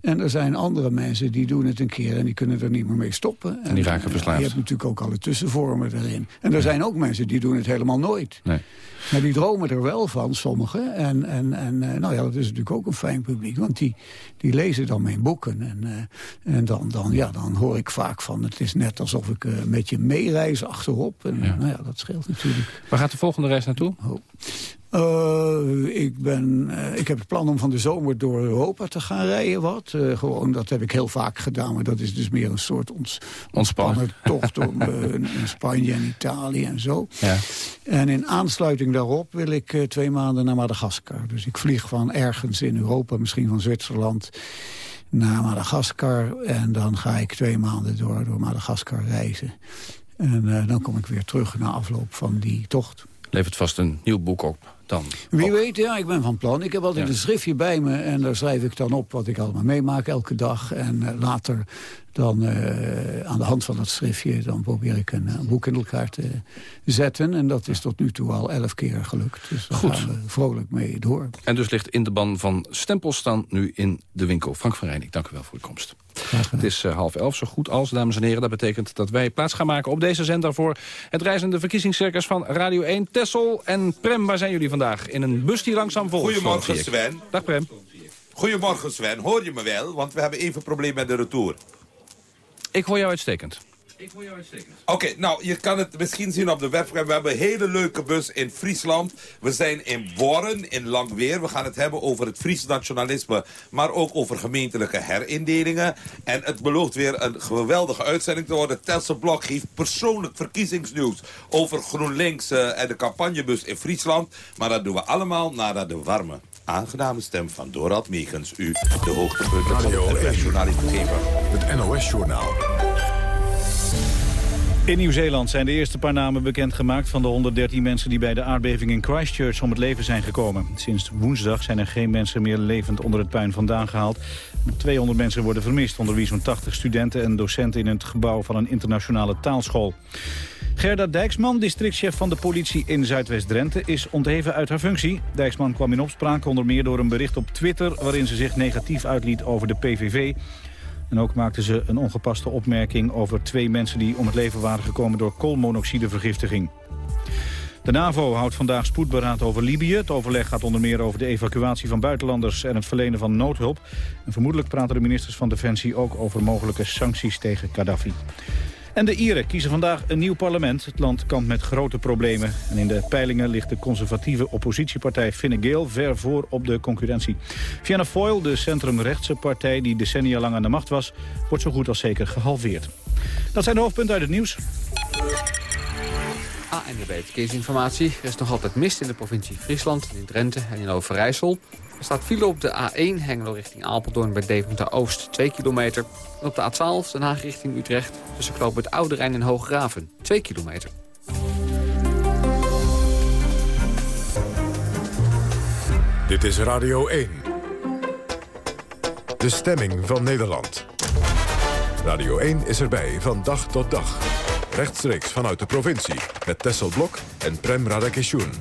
En er zijn andere mensen die doen het een keer en die kunnen er niet meer mee stoppen. En die raken eh, verslaafd. Je hebt natuurlijk ook alle tussenvormen erin. En er zijn ook mensen die doen het helemaal nooit. Nee. Maar die dromen er wel van, sommigen. En, en, en eh, nou ja, dat is natuurlijk ook een fijn publiek. Want die, die lezen dan mijn boeken. En, eh, en dan, dan, ja, dan hoor ik vaak van... het is net alsof ik eh, met je meereis achterop. En Ja. nou ja, dat scheelt natuurlijk. Waar gaat de volgende reis naartoe? Eh, ik, ben, eh, ik heb het plan om van de zomer door Europa te gaan rijden. Wat. Eh, gewoon, dat heb ik heel vaak gedaan. Maar dat is dus meer een soort ons, ontspannen tocht om in Spanje en Italië en zo. Ja. En in aansluiting daarop wil ik twee maanden naar Madagaskar. Dus ik vlieg van ergens in Europa, misschien van Zwitserland, naar Madagaskar. En dan ga ik twee maanden door, door Madagaskar reizen. En dan kom ik weer terug na afloop van die tocht. Levert vast een nieuw boek op dan. Wie weet, ja, ik ben van plan. Ik heb altijd Ja. een schriftje bij me en daar schrijf ik dan op wat ik allemaal meemaak elke dag. En eh, later dan uh, aan de hand van dat schriftje... dan probeer ik een, een, boek in elkaar te zetten. En dat is tot nu toe al elf keer gelukt. Dus daar Goed. gaan we vrolijk mee door. En dus ligt in de ban van stempels staan nu in de winkel. Frank van Rijn, ik dank u wel voor uw komst. Het is uh, half elf, zo goed als, dames en heren. Dat betekent dat wij plaats gaan maken op deze zender... voor het reizende verkiezingscircus van Radio 1. Tessel en Prem, waar zijn jullie vandaag? In een bus die langzaam volgt. Goedemorgen Sven. Dag Prem. Goedemorgen Sven, hoor je me wel? Want we hebben even een probleem met de retour. Ik hoor jou uitstekend. Ik hoor jou uitstekend. Oké, okay, nou, je kan het misschien zien op de webcam. We hebben een hele leuke bus in Friesland. We zijn in Worren, in Langweer. We gaan het hebben over het Fries nationalisme, maar ook over gemeentelijke herindelingen. En het belooft weer een geweldige uitzending te worden. Telse Blok geeft persoonlijk verkiezingsnieuws over GroenLinks uh, en de campagnebus in Friesland. Maar dat doen we allemaal nadat de warme aangename stem van Dorald Meegens u de hoogtepunten van het journaal heeft gegeven. Het NOS-journaal. In Nieuw-Zeeland zijn de eerste paar namen bekendgemaakt van de 113 mensen die bij de aardbeving in Christchurch om het leven zijn gekomen. Sinds woensdag zijn er geen mensen meer levend onder het puin vandaan gehaald. 200 mensen worden vermist, onder wie zo'n 80 studenten en docenten in het gebouw van een internationale taalschool. Gerda Dijksman, districtchef van de politie in Zuidwest-Drenthe, is ontheven uit haar functie. Dijksman kwam in opspraak onder meer door een bericht op Twitter... waarin ze zich negatief uitliet over de PVV. En ook maakte ze een ongepaste opmerking over twee mensen... die om het leven waren gekomen door koolmonoxidevergiftiging. De NAVO houdt vandaag spoedberaad over Libië. Het overleg gaat onder meer over de evacuatie van buitenlanders... en het verlenen van noodhulp. En vermoedelijk praten de ministers van Defensie ook over mogelijke sancties tegen Gaddafi. En de Ieren kiezen vandaag een nieuw parlement. Het land kampt met grote problemen. En in de peilingen ligt de conservatieve oppositiepartij Fine Gael ver voor op de concurrentie. Fianna Fáil, de centrumrechtse partij die decennia lang aan de macht was, wordt zo goed als zeker gehalveerd. Dat zijn de hoofdpunten uit het nieuws. ANWB Verkeersinformatie. Er is nog altijd mist in de provincie Friesland, in Drenthe en in Overijssel. Er staat file op de A1 Hengelo richting Apeldoorn bij Deventer Oost 2 kilometer. En op de A12 Den Haag richting Utrecht tussen knoop het Oude Rijn en Hooggraven 2 kilometer. Dit is Radio 1. De stemming van Nederland. Radio 1 is erbij van dag tot dag. Rechtstreeks vanuit de provincie met Tessel Blok en Prem Radakeshun.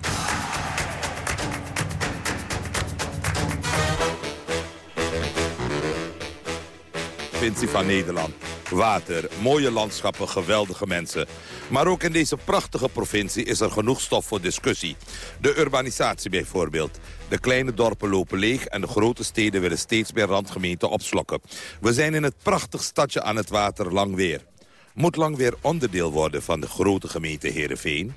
Provincie van Nederland. Water, mooie landschappen, geweldige mensen. Maar ook in deze prachtige provincie is er genoeg stof voor discussie. De urbanisatie bijvoorbeeld. De kleine dorpen lopen leeg en de grote steden willen steeds meer randgemeenten opslokken. We zijn in het prachtig stadje aan het water Langweer. Moet Langweer onderdeel worden van de grote gemeente Heerenveen?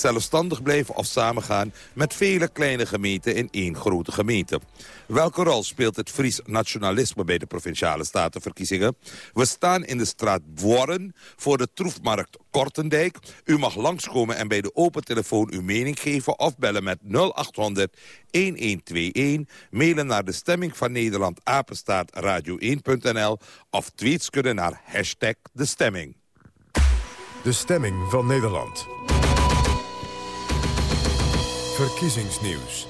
Zelfstandig blijven of samengaan met vele kleine gemeenten in één grote gemeente. Welke rol speelt het Fries nationalisme bij de Provinciale Statenverkiezingen? We staan in de straat Worren voor de troefmarkt Kortendijk. U mag langskomen en bij de open telefoon uw mening geven of bellen met 0800 1121. Mailen naar de stemming van Nederland apenstaat radio1.nl of tweets kunnen naar hashtag de stemming. De stemming van Nederland. Verkiezingsnieuws.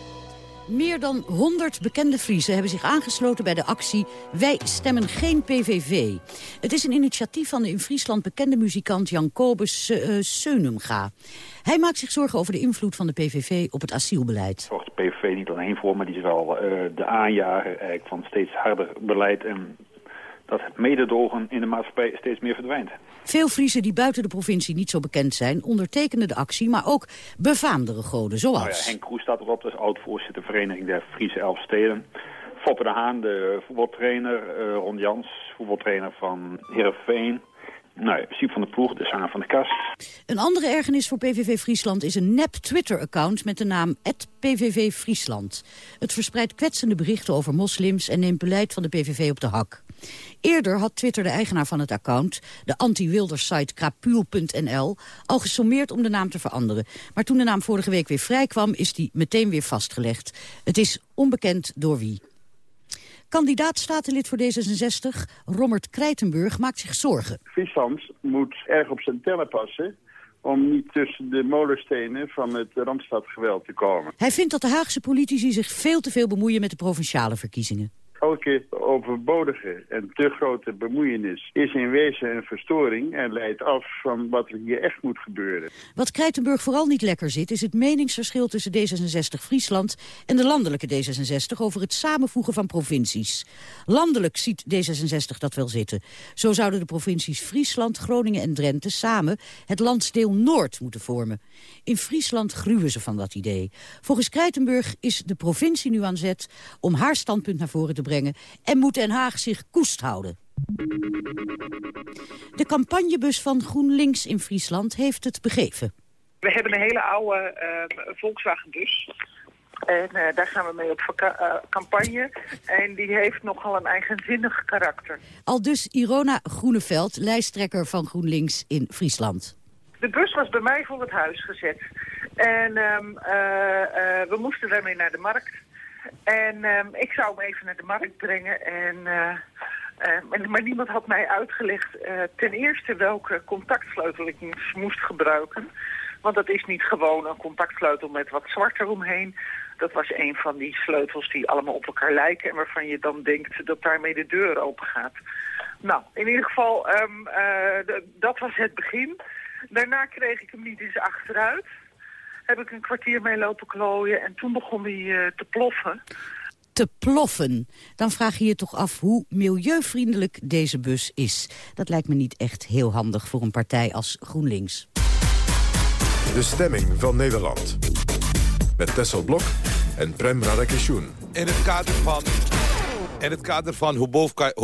Meer dan 100 bekende Friesen hebben zich aangesloten bij de actie Wij stemmen geen PVV. Het is een initiatief van de in Friesland bekende muzikant Jan Kobus uh, Seunumga. Hij maakt zich zorgen over de invloed van de PVV op het asielbeleid. Zorgt de PVV niet alleen voor, maar die is wel uh, de aanjager eigenlijk van steeds harder beleid... en dat het mededogen in de maatschappij steeds meer verdwijnt. Veel Friesen die buiten de provincie niet zo bekend zijn... ondertekenen de actie, maar ook befaamdere goden, zoals... Nou ja, Henk Kroes staat erop, dat is oud-voorzitter Vereniging der Friese Elfsteden. Foppe de Haan, de voetbaltrainer. Uh, Ron Jans, voetbaltrainer van Heerenveen. Nou, ja, Siep van de Ploeg, de zanger van de kast. Een andere ergernis voor PVV Friesland is een nep Twitter-account met de naam PVV Friesland. Het verspreidt kwetsende berichten over moslims en neemt beleid van de PVV op de hak. Eerder had Twitter de eigenaar van het account, de anti-Wilders-site krapuul.nl, al gesommeerd om de naam te veranderen. Maar toen de naam vorige week weer vrijkwam, is die meteen weer vastgelegd. Het is onbekend door wie. Kandidaat statenlid voor D66, Rommert Krijtenburg, maakt zich zorgen. Friesland moet erg op zijn tellen passen om niet tussen de molenstenen van het Randstadgeweld te komen. Hij vindt dat de Haagse politici zich veel te veel bemoeien met de provinciale verkiezingen. Elke overbodige en te grote bemoeienis is in wezen een verstoring en leidt af van wat er hier echt moet gebeuren. Wat Krijtenburg vooral niet lekker zit, is het meningsverschil tussen D66 Friesland en de landelijke D66 over het samenvoegen van provincies. Landelijk ziet D66 dat wel zitten. Zo zouden de provincies Friesland, Groningen en Drenthe samen het landsdeel Noord moeten vormen. In Friesland gruwen ze van dat idee. Volgens Krijtenburg is de provincie nu aan zet om haar standpunt naar voren te brengen en moet Den Haag zich koest houden. De campagnebus van GroenLinks in Friesland heeft het begeven. We hebben een hele oude uh, Volkswagen-bus. En uh, daar gaan we mee op uh, campagne. En die heeft nogal een eigenzinnig karakter. Al dus Irona Groeneveld, lijsttrekker van GroenLinks in Friesland. De bus was bij mij voor het huis gezet. En um, we moesten daarmee naar de markt. En um, ik zou hem even naar de markt brengen. En, uh, maar niemand had mij uitgelegd uh, ten eerste welke contactsleutel ik moest gebruiken. Want dat is niet gewoon een contactsleutel met wat zwart eromheen. Dat was een van die sleutels die allemaal op elkaar lijken... en waarvan je dan denkt dat daarmee de deur open gaat. Nou, in ieder geval, um, dat was het begin. Daarna kreeg ik hem niet eens achteruit heb ik een kwartier mee lopen klooien en toen begon hij uh, te ploffen. Te ploffen. Dan vraag je je toch af hoe milieuvriendelijk deze bus is. Dat lijkt me niet echt heel handig voor een partij als GroenLinks. De stemming van Nederland. Met Tessel Blok en Prem Radakishun. In het kader van in het kader van hoe,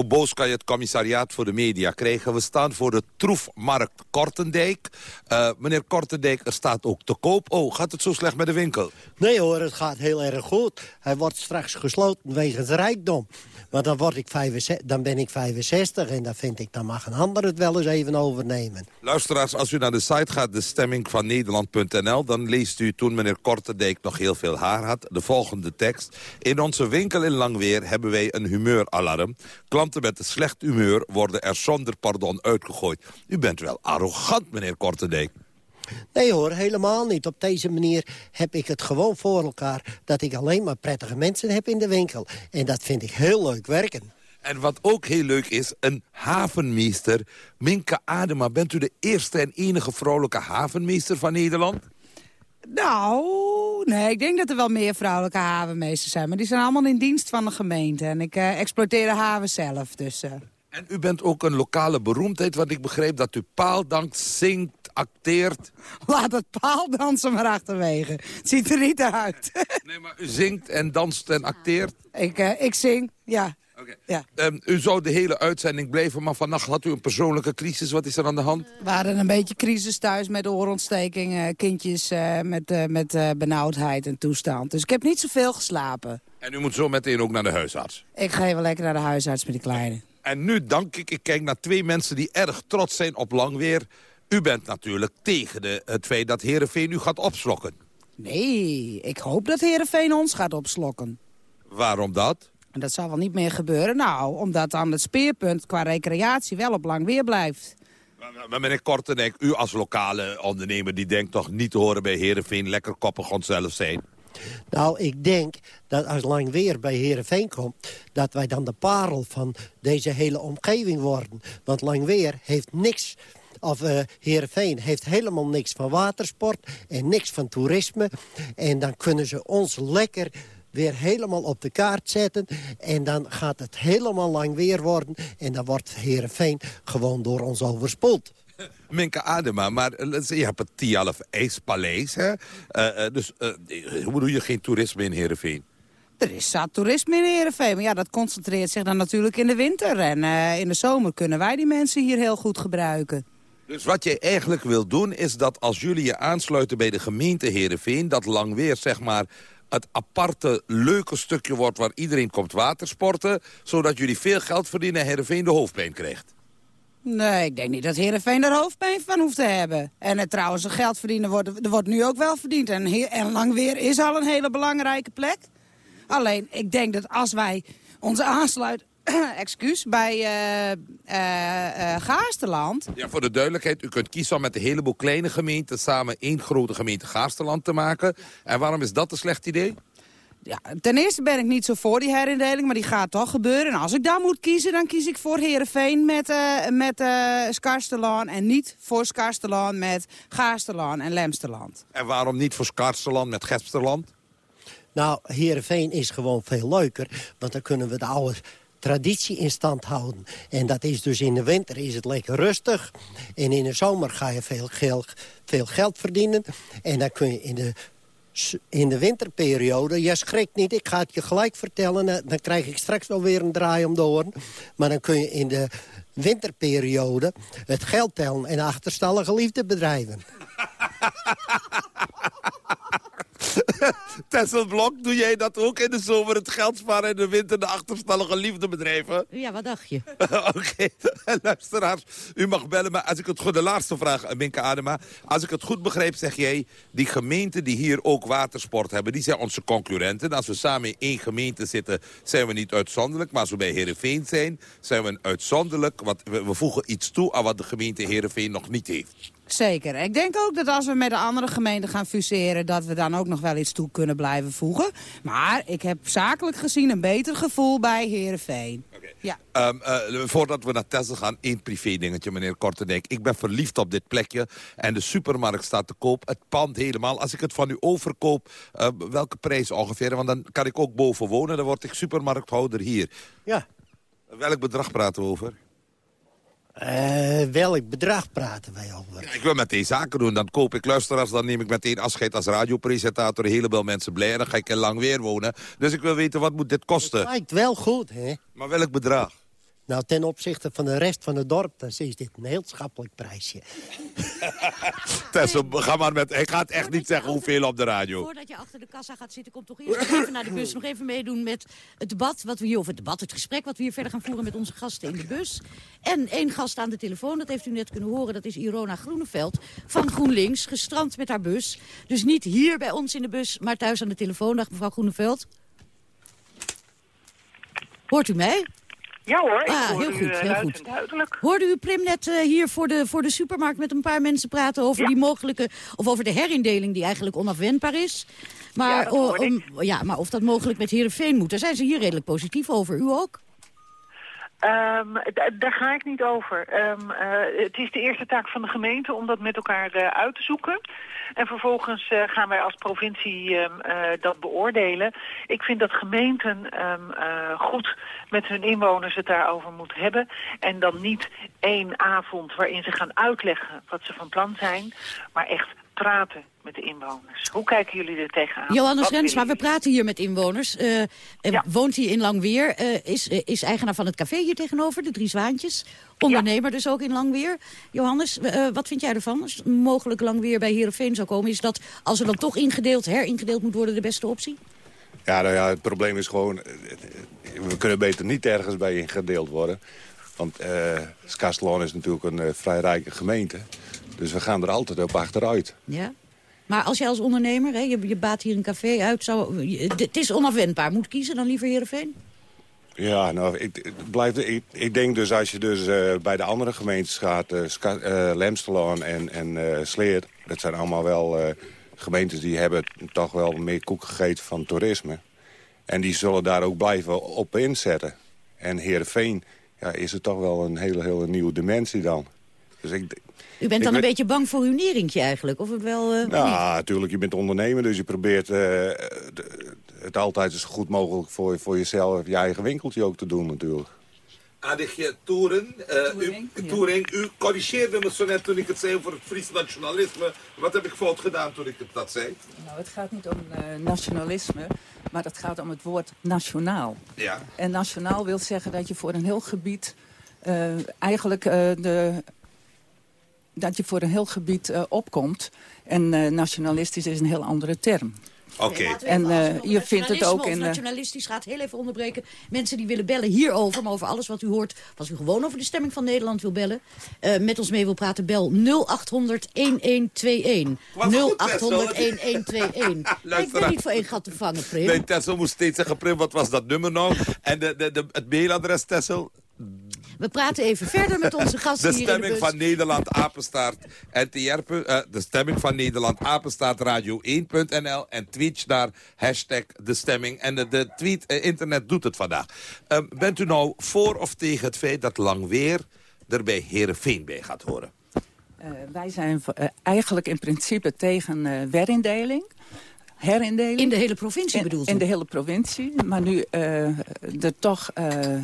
boos kan, je het commissariaat voor de media krijgen... we staan voor de troefmarkt Kortendijk. Uh, meneer Kortendijk, er staat ook te koop. Oh, gaat het zo slecht met de winkel? Nee hoor, het gaat heel erg goed. Hij wordt straks gesloten wegens rijkdom. Maar dan, word ik 65, dan ben ik 65 en dan vind ik, dan mag een ander het wel eens even overnemen. Luisteraars, als u naar de site gaat, de stemming van Nederland.nl... dan leest u toen meneer Kortendijk nog heel veel haar had, de volgende tekst. In onze winkel in Langweer hebben wij een humeuralarm. Klanten met een slecht humeur worden er zonder pardon uitgegooid. U bent wel arrogant, meneer Kortendijk. Nee hoor, helemaal niet. Op deze manier heb ik het gewoon voor elkaar... dat ik alleen maar prettige mensen heb in de winkel. En dat vind ik heel leuk werken. En wat ook heel leuk is, een havenmeester. Minke Adema, bent u de eerste en enige vrouwelijke havenmeester van Nederland? Nou, nee, ik denk dat er wel meer vrouwelijke havenmeesters zijn. Maar die zijn allemaal in dienst van de gemeente. En ik uh, exploiteer de haven zelf, dus... Uh... En u bent ook een lokale beroemdheid, want ik begreep dat u paaldank zingt, acteert. Laat het paaldansen maar achterwege. Het ziet er niet uit. nee, maar u zingt en danst en acteert? Ik, uh, ik zing, ja. Okay. Ja. Um, u zou de hele uitzending blijven, maar vannacht had u een persoonlijke crisis. Wat is er aan de hand? We hadden een beetje crisis thuis met oorontsteking, kindjes uh, met, uh, met uh, benauwdheid en toestand. Dus ik heb niet zoveel geslapen. En u moet zo meteen ook naar de huisarts? Ik ga even lekker naar de huisarts met die kleine. En nu dank ik, ik kijk naar twee mensen die erg trots zijn op Langweer. U bent natuurlijk tegen de, het feit dat Heerenveen u gaat opslokken. Nee, ik hoop dat Heerenveen ons gaat opslokken. Waarom dat? En dat zal wel niet meer gebeuren. Nou, omdat dan het speerpunt qua recreatie wel op lang weer blijft. Maar, maar meneer Kortenek, u als lokale ondernemer... die denkt toch niet te horen bij Heerenveen... lekker koppig onszelf zijn? Nou, ik denk dat als lang weer bij Heerenveen komt... dat wij dan de parel van deze hele omgeving worden. Want lang weer heeft niks... Of uh, Heerenveen heeft helemaal niks van watersport en niks van toerisme. En dan kunnen ze ons lekker weer helemaal op de kaart zetten. En dan gaat het helemaal lang weer worden. En dan wordt Heerenveen gewoon door ons overspoeld. Minke Adema, maar eh, je hebt het Tialf IJspaleis, hè? Uh, uh, dus hoe bedoel je geen toerisme in Heerenveen? Er is zat toerisme in Heerenveen, maar ja, dat concentreert zich dan natuurlijk in de winter. En in de zomer kunnen wij die mensen hier heel goed gebruiken. Dus wat je eigenlijk wil doen is dat als jullie je aansluiten bij de gemeente Heerenveen... dat lang weer, zeg maar, het aparte leuke stukje wordt waar iedereen komt watersporten... zodat jullie veel geld verdienen en Heerenveen de hoofdpijn krijgt. Nee, ik denk niet dat Heerenveen er hoofdpijn van hoeft te hebben. En het trouwens, geld verdienen wordt, er wordt nu ook wel verdiend. En, en Langweer is al een hele belangrijke plek. Alleen, ik denk dat als wij ons aansluiten excuus, bij uh, uh, uh, Gaarsterland. Ja, voor de duidelijkheid, u kunt kiezen om met een heleboel kleine gemeenten... samen één grote gemeente Gaarsterland te maken. En waarom is dat een slecht idee? Ja, ten eerste ben ik niet zo voor die herindeling, maar die gaat toch gebeuren. En als ik dan moet kiezen, dan kies ik voor Heerenveen met, uh, met uh, en niet voor Skarstelaan met Gaarstelaan en Lemsterland. En waarom niet voor Skarstelaan met Gepsterland? Nou, Heerenveen is gewoon veel leuker, want dan kunnen we de oude traditie in stand houden. En dat is dus in de winter is het lekker rustig. En in de zomer ga je veel, geld, veel geld verdienen. En dan kun je in de in de winterperiode, ja schrik niet, ik ga het je gelijk vertellen... dan krijg ik straks wel weer een draai om de. Maar dan kun je in de winterperiode het geld tellen... en achterstallige liefde bedrijven. Tessel Blok, doe jij dat ook in de zomer het geld sparen... en de winter de achterstallige liefde bedrijven? Ja, wat dacht je? Oké, okay. luisteraars, u mag bellen. Maar als ik het goed, de laatste vraag, Minke Adema. Als ik het goed begreep, zeg jij... die gemeenten die hier ook watersport hebben... die zijn onze concurrenten. Als we samen in één gemeente zitten, zijn we niet uitzonderlijk. Maar als we bij Heerenveen zijn, zijn we uitzonderlijk. Want we, we voegen iets toe aan wat de gemeente Heerenveen nog niet heeft. Zeker. Ik denk ook dat als we met de andere gemeenten gaan fuseren... dat we dan ook nog wel iets toe kunnen blijven voegen. Maar ik heb zakelijk gezien een beter gevoel bij Heerenveen. Okay. Ja. Um, uh, voordat we naar Tessel gaan, één privé dingetje, meneer Kortendijk. Ik ben verliefd op dit plekje en de supermarkt staat te koop. Het pand helemaal. Als ik het van u overkoop, uh, welke prijs ongeveer? Want dan kan ik ook boven wonen, dan word ik supermarkthouder hier. Ja. Welk bedrag praten we over? Uh, welk bedrag praten wij over? Ja, ik wil meteen zaken doen. Dan koop ik luisteraars, dan neem ik meteen afscheid als radiopresentator. Een heleboel mensen blij en dan ga ik in lang weer wonen. Dus ik wil weten, wat moet dit kosten? Het lijkt wel goed, hè? Maar welk bedrag? Nou, ten opzichte van de rest van het dorp, dan is dit een heel schappelijk prijsje. Tessel, ga maar met... Ik ga het echt niet zeggen hoeveel op de radio. Voordat je achter de kassa gaat zitten, kom toch eerst even naar de bus. Nog even meedoen met het debat, wat we hier, of het debat, het gesprek... wat we hier verder gaan voeren met onze gasten in de bus. En één gast aan de telefoon, dat heeft u net kunnen horen... dat is Irona Groeneveld van GroenLinks, gestrand met haar bus. Dus niet hier bij ons in de bus, maar thuis aan de telefoon. Dag mevrouw Groeneveld. Hoort u mij? Ja hoor, ik ah, hoor heel u, goed, uh, heel goed. duidelijk. Hoorde u Prim net uh, hier voor de, voor de supermarkt met een paar mensen praten over Ja. die mogelijke, of over de herindeling die eigenlijk onafwendbaar is. Maar, Ja, dat o- hoorde om, ja, maar of dat mogelijk met Heerenveen moet, daar zijn ze hier redelijk positief over. U ook? Da- daar ga ik niet over. Ehm, eh, het is de eerste taak van de gemeente om dat met elkaar eh, uit te zoeken. En vervolgens eh, gaan wij als provincie ehm, eh, dat beoordelen. Ik vind dat gemeenten goed met hun inwoners het daarover moeten hebben. En dan niet één avond waarin ze gaan uitleggen wat ze van plan zijn. Maar echt praten met de inwoners. Hoe kijken jullie er tegenaan? Johannes Rens, maar we praten hier met inwoners. Eh, eh, Woont hij in Langweer, eh, is, is eigenaar van het café hier tegenover, de Drie Zwaantjes. Ondernemer dus ook in Langweer. Johannes, wat vind jij ervan? Als mogelijk Langweer bij Heerenveen zou komen, is dat als er dan toch ingedeeld, heringedeeld moet worden, de beste optie? Ja, nou ja, het probleem is gewoon... we kunnen beter niet ergens bij ingedeeld worden. Want eh Skastelon is natuurlijk een eh, vrij rijke gemeente. Dus we gaan er altijd op achteruit. Ja. Maar als jij als ondernemer, hè, je, je baat hier een café uit, zou, je- het is onafwendbaar. Moet kiezen dan liever Heerenveen? Ja, nou, ik, ik, ik denk dus als je dus eh, bij de andere gemeentes gaat... Ska- Lemsterlaan en, en eh, Sleer... dat zijn allemaal wel gemeentes die hebben toch wel meer koek gegeten van toerisme. En die zullen daar ook blijven op inzetten. En Heerenveen ja, is het toch wel een hele, hele nieuwe dimensie dan. Dus ik, U bent Ik dan een beetje bang voor uw neringje eigenlijk? Of het wel... eh, niet? Nou, natuurlijk, je bent ondernemer, dus je probeert eh, het altijd zo goed mogelijk voor, voor jezelf, je eigen winkeltje ook te doen natuurlijk. Adigje Toeren, uh, u, Toering, u corrigeerde me zo net toen ik het zei over het Fries nationalisme. Wat heb ik fout gedaan toen ik het dat zei? Nou, het gaat niet om eh, nationalisme, maar het gaat om het woord nationaal. Ja. En nationaal wil zeggen dat je voor een heel gebied eh, eigenlijk eh, de, dat je voor een heel gebied eh, opkomt. En eh, nationalistisch is een heel andere term. Oké. En eh, je vindt het ook in... Nationalistisch gaat heel even onderbreken. Mensen die willen bellen hierover, maar over alles wat u hoort... als u gewoon over de stemming van Nederland wil bellen... eh, met ons mee wil praten, bel 0800-1121. 0800-1121. Ik ben niet voor één gat te vangen, Prim. Nee, Tessel moest steeds zeggen, Prim, wat was dat nummer nou? En de, de, de, het mailadres, Tessel? We praten even verder met onze gasten De hier in de stemming van Nederland, apenstaart NTR. eh, de stemming van Nederland, apenstaart radio1.nl. En tweet naar hashtag de stemming. En de, de tweet, eh, internet doet het vandaag. Ehm, bent u nou voor of tegen het feit dat Langweer er bij Heerenveen bij gaat horen? Eh, wij zijn eigenlijk in principe tegen eh werindeling. Herindeling. In de hele provincie In- bedoelt u? In de hele provincie. Maar nu eh, er toch eh, eh,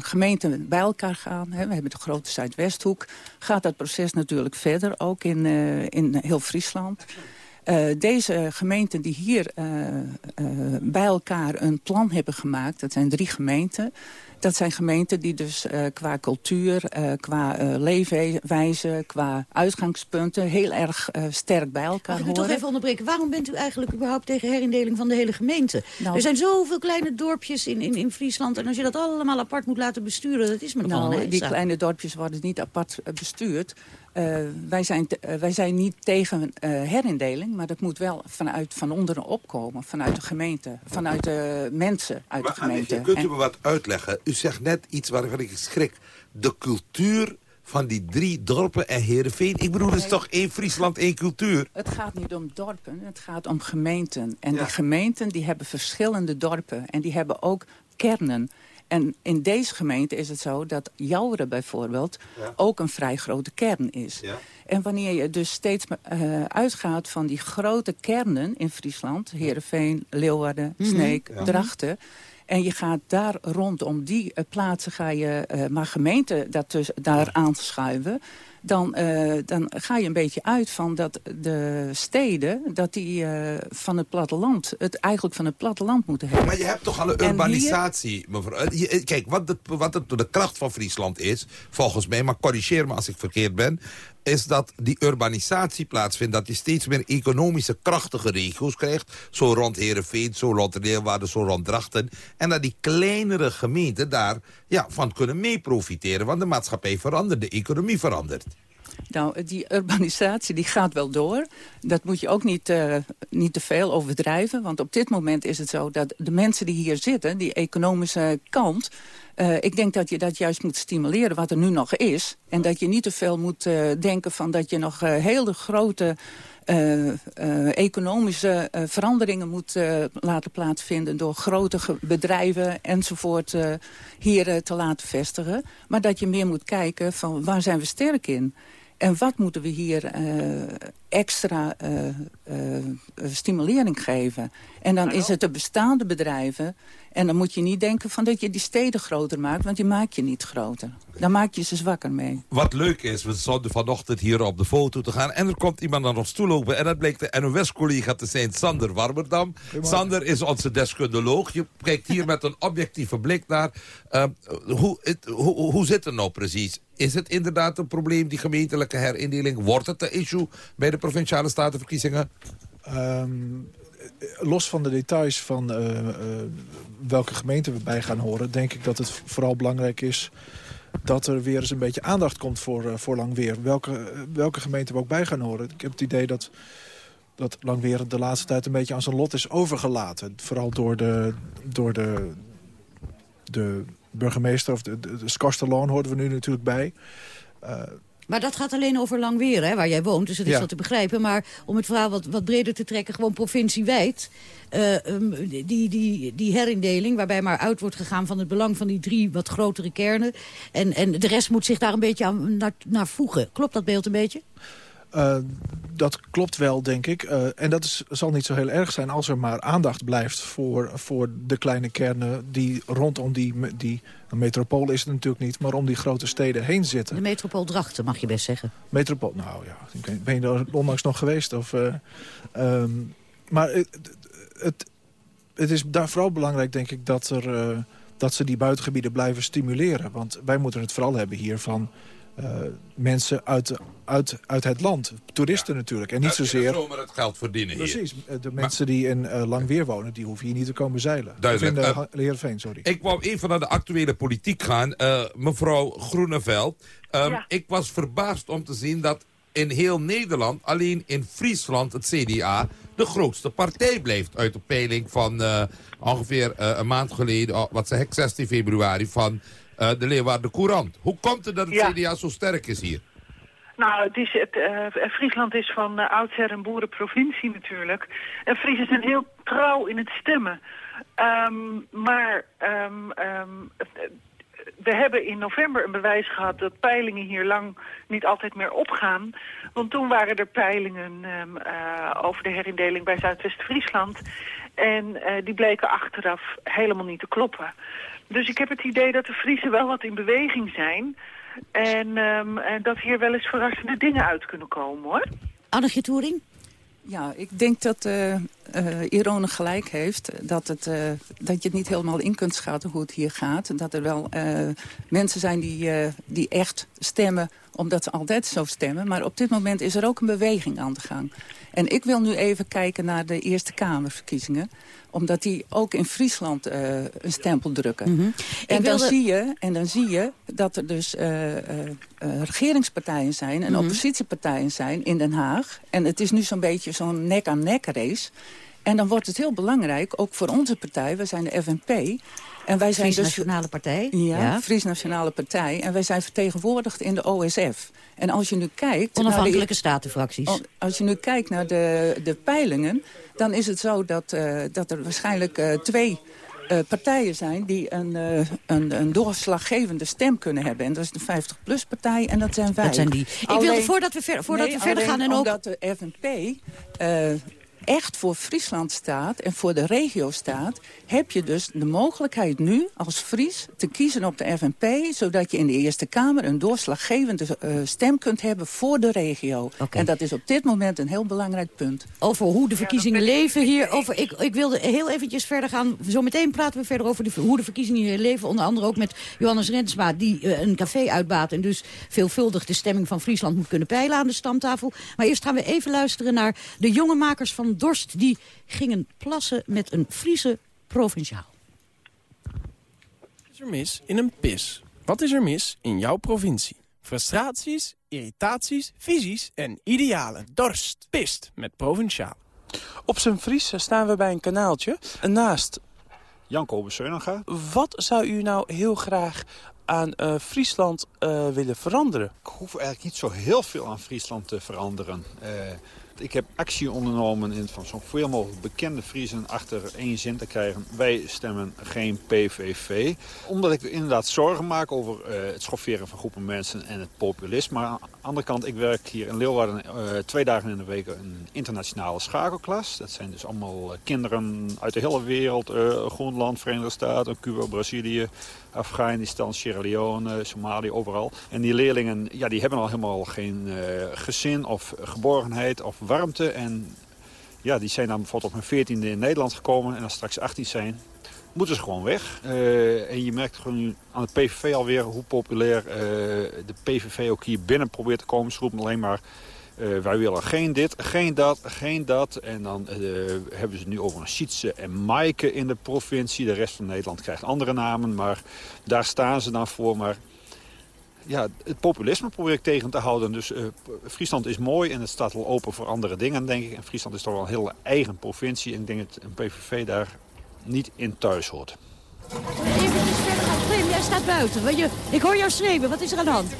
gemeenten bij elkaar gaan. Hè, we hebben de grote Zuidwesthoek. Gaat dat proces natuurlijk verder, ook in, in heel Friesland. Deze gemeenten die hier bij elkaar een plan hebben gemaakt... dat zijn drie gemeenten... Dat zijn gemeenten die dus eh, qua cultuur, eh, qua eh, leefwijze, qua uitgangspunten... heel erg eh, sterk bij elkaar Mag ik u horen. toch even onderbreken? Waarom bent u eigenlijk überhaupt tegen herindeling van de hele gemeente? Nou- er zijn zoveel kleine dorpjes in, in, in Friesland. En als je dat allemaal apart moet laten besturen, dat is me nogal Nou, die kleine dorpjes worden niet apart bestuurd. Eh, wij, zijn wij zijn niet tegen eh, herindeling, maar dat moet wel vanuit van onderen opkomen. Vanuit de gemeente, vanuit de mensen uit de gemeente. Kunt u En- me wat uitleggen? U zegt net iets waarvan ik schrik. De cultuur van die drie dorpen en Heerenveen. Ik bedoel, het is toch één Friesland, één cultuur? Het gaat niet om dorpen, het gaat om gemeenten. En die gemeenten die hebben verschillende dorpen en die hebben ook kernen. En in deze gemeente is het zo dat Jouweren bijvoorbeeld ook een vrij grote kern is. En wanneer je dus steeds eh, uitgaat van die grote kernen in Friesland... Heerenveen, Leeuwarden, Mhm. Sneek. Drachten... En je gaat daar rondom die eh, plaatsen ga je eh, maar gemeenten dat dus, daar aan schuiven. Dan, eh, dan ga je een beetje uit van dat de steden dat die van het platteland, het eigenlijk van het platteland moeten hebben. Maar je hebt toch al een hier- urbanisatie, mevrouw. Kijk, wat, het, wat het, de kracht van Friesland is, volgens mij... maar corrigeer me als ik verkeerd ben... is dat die urbanisatie plaatsvindt. Dat je steeds meer economische krachtige regio's krijgt. Zo rond Heerenveen, zo rond Leeuwarden, zo rond Drachten. En dat die kleinere gemeenten daar ja, van kunnen mee profiteren. Want de maatschappij verandert, de economie verandert. Nou, die urbanisatie die gaat wel door. Dat moet je ook niet, eh, niet te veel overdrijven. Want op dit moment is het zo dat de mensen die hier zitten... die economische kant... eh, ik denk dat je dat juist moet stimuleren wat er nu nog is. En dat je niet te veel moet eh, denken van dat je nog eh, hele grote... economische veranderingen moet laten plaatsvinden... door grote bedrijven enzovoort hier te laten vestigen. Maar dat je meer moet kijken van waar zijn we sterk in... En wat moeten we hier extra stimulering geven? En dan is het de bestaande bedrijven. En dan moet je niet denken van dat je die steden groter maakt. Want die maak je niet groter. Dan maak je ze zwakker mee. Wat leuk is, we zouden vanochtend hier op de foto te gaan... en er komt iemand naar ons toe lopen... en dat blijkt de NOS-collega te zijn, Sander Warmerdam. Sander is onze deskundeloog. Je kijkt hier met een objectieve blik naar... eh, hoe, het, hoe, hoe zit het nou precies? Is het inderdaad een probleem, die gemeentelijke herindeling? Wordt het een issue bij de Provinciale Statenverkiezingen? Ehm, los van de details van eh, eh, welke gemeente we bij gaan horen... denk ik dat het vooral belangrijk is dat er weer eens een beetje aandacht komt voor, eh, voor Langweer. Welke, welke gemeente we ook bij gaan horen. Ik heb het idee dat, dat Langweer de laatste tijd een beetje aan zijn lot is overgelaten. Vooral door de, door de, de burgemeester of de, de, de hoorden we nu natuurlijk bij. Maar dat gaat alleen over Langweer, hè, waar jij woont. Dus dat is Ja. wel te begrijpen. Maar om het verhaal wat, wat breder te trekken, gewoon provinciewijd. eh, ehm, die, die, die herindeling, waarbij maar uit wordt gegaan van het belang van die drie wat grotere kernen. En, en de rest moet zich daar een beetje aan naar, naar voegen. Klopt dat beeld een beetje? Uh, dat klopt wel, denk ik. Uh, en dat is, zal niet zo heel erg zijn als er maar aandacht blijft... voor, voor de kleine kernen die rondom die, die... Een metropool is het natuurlijk niet, maar om die grote steden heen zitten. De metropool Drachten, mag je best zeggen. Metropool, nou ja, ben je er onlangs nog geweest? Of, uh, um, maar het, het, het is daar vooral belangrijk, denk ik, dat, er, dat ze die buitengebieden blijven stimuleren. Want wij moeten het vooral hebben hier van... Uh, mensen uit, uit, uit het land. Toeristen ja. natuurlijk. En niet zozeer... zomaar het geld verdienen hier. Precies. De mensen maar, die in uh, Langweer wonen, die hoeven hier niet te komen zeilen. Duidelijk. Of in de uh, Heerenveen, sorry. Ik wou even naar de actuele politiek gaan. Uh, mevrouw Groeneveld. Um, ja. Ik was verbaasd om te zien dat in heel Nederland, alleen in Friesland, het CDA... de grootste partij blijft uit de peiling van uh, ongeveer uh, een maand geleden... wat zeg ik, 16 februari van... uh, de Leeuwarden Courant. Hoe komt het dat het Ja. CDA zo sterk is hier? Nou, het is het, eh, Friesland is van uh, oudsher een boerenprovincie natuurlijk. En Friesen zijn heel trouw in het stemmen. Ehm, maar ehm, ehm, we hebben in november een bewijs gehad dat peilingen hier lang niet altijd meer opgaan. Want toen waren er peilingen uh, over de herindeling bij Zuidwest-Friesland. En die bleken achteraf helemaal niet te kloppen. Dus ik heb het idee dat de Friesen wel wat in beweging zijn. En, um, en dat hier wel eens verrassende dingen uit kunnen komen, hoor. Annegje Toering? Ja, ik denk dat uh, uh, Irone gelijk heeft. Dat, het, uh, dat je het niet helemaal in kunt schatten hoe het hier gaat. Dat er wel mensen zijn die, die echt stemmen omdat ze altijd zo stemmen. Maar op dit moment is er ook een beweging aan de gang. En ik wil nu even kijken naar de Eerste Kamerverkiezingen omdat die ook in Friesland uh, een stempel drukken. Mhm. Mm -hmm. en, wilde... dan zie je, en dan zie je dat er dus uh, uh, regeringspartijen zijn... en Mhm. mm -hmm. oppositiepartijen zijn in Den Haag. En het is nu zo'n beetje zo'n nek-aan-nek race. En dan wordt het heel belangrijk, ook voor onze partij, we zijn de FNP... En wij zijn Fries dus, Nationale Partij. Ja, ja. Fries Nationale Partij. En wij zijn vertegenwoordigd in de OSF. En als je nu kijkt... Onafhankelijke de, statenfracties. Als je nu kijkt naar de, de peilingen... dan is het zo dat, uh, dat er waarschijnlijk uh, twee... Uh, partijen zijn die een, een, een doorslaggevende stem kunnen hebben. En dat is de 50PLUS-partij en dat zijn wij. Dat zijn die. Ik wilde, voordat we, ver, voordat nee, we verder gaan... en ook omdat de FNP echt voor Friesland staat en voor de regio staat... heb je dus de mogelijkheid nu als Fries te kiezen op de FNP... zodat je in de Eerste Kamer een doorslaggevende uh, stem kunt hebben voor de regio. Okay. En dat is op dit moment een heel belangrijk punt. Over hoe de verkiezingen leven hier. Over, ik, ik wilde heel eventjes verder gaan. Zometeen praten we verder over de, hoe de verkiezingen hier leven. Onder andere ook met Johannes Rensma, die uh, een café uitbaat... en dus veelvuldig de stemming van Friesland moet kunnen peilen aan de stamtafel. Maar eerst gaan we even luisteren naar de jonge makers van Dorst... die gingen plassen met een Friese provinciaal. Wat is er mis in een pis? Wat is er mis in jouw provincie? Frustraties, irritaties, visies en idealen. Dorst, pist met provinciaal. Op zijn Fries staan we bij een kanaaltje naast... Jan Kobus-Zeunenga. Wat zou u nou heel graag aan uh, Friesland uh, willen veranderen? Ik hoef eigenlijk niet zo heel veel aan Friesland te veranderen. Uh, ik heb actie ondernomen in van zoveel mogelijk bekende Friesen achter één zin te krijgen. Wij stemmen geen PVV. Omdat ik inderdaad zorgen maak over uh, het schofferen van groepen mensen en het populisme. Maar aan de andere kant, ik werk hier in Leeuwarden uh, twee dagen in de week een internationale schakelklas. Dat zijn dus allemaal uh, kinderen uit de hele wereld. Groenland, Verenigde Staten, Cuba, Brazilië, Afghanistan, Sierra Leone, Somalië, overal. En die leerlingen, ja, die hebben al helemaal geen uh, gezin of geborgenheid of warmte. En ja, die zijn dan bijvoorbeeld op hun veertiende in Nederland gekomen. En als straks 18 zijn, moeten ze gewoon weg. Uh, en je merkt gewoon aan het PVV alweer hoe populair uh, de PVV ook hier binnen probeert te komen. Ze roepen alleen maar... Uh, wij willen geen dit, geen dat, geen dat. En dan uh, hebben ze nu over een Sietse en Maaike in de provincie. De rest van Nederland krijgt andere namen, maar daar staan ze dan voor. Maar ja, het populisme probeer ik tegen te houden. Dus uh, Friesland is mooi en het staat wel open voor andere dingen, denk ik. En Friesland is toch wel een hele eigen provincie. En ik denk dat een PVV daar niet in thuis hoort. Jij staat buiten. Je, ik hoor jou schreeuwen. Wat is er aan de hand?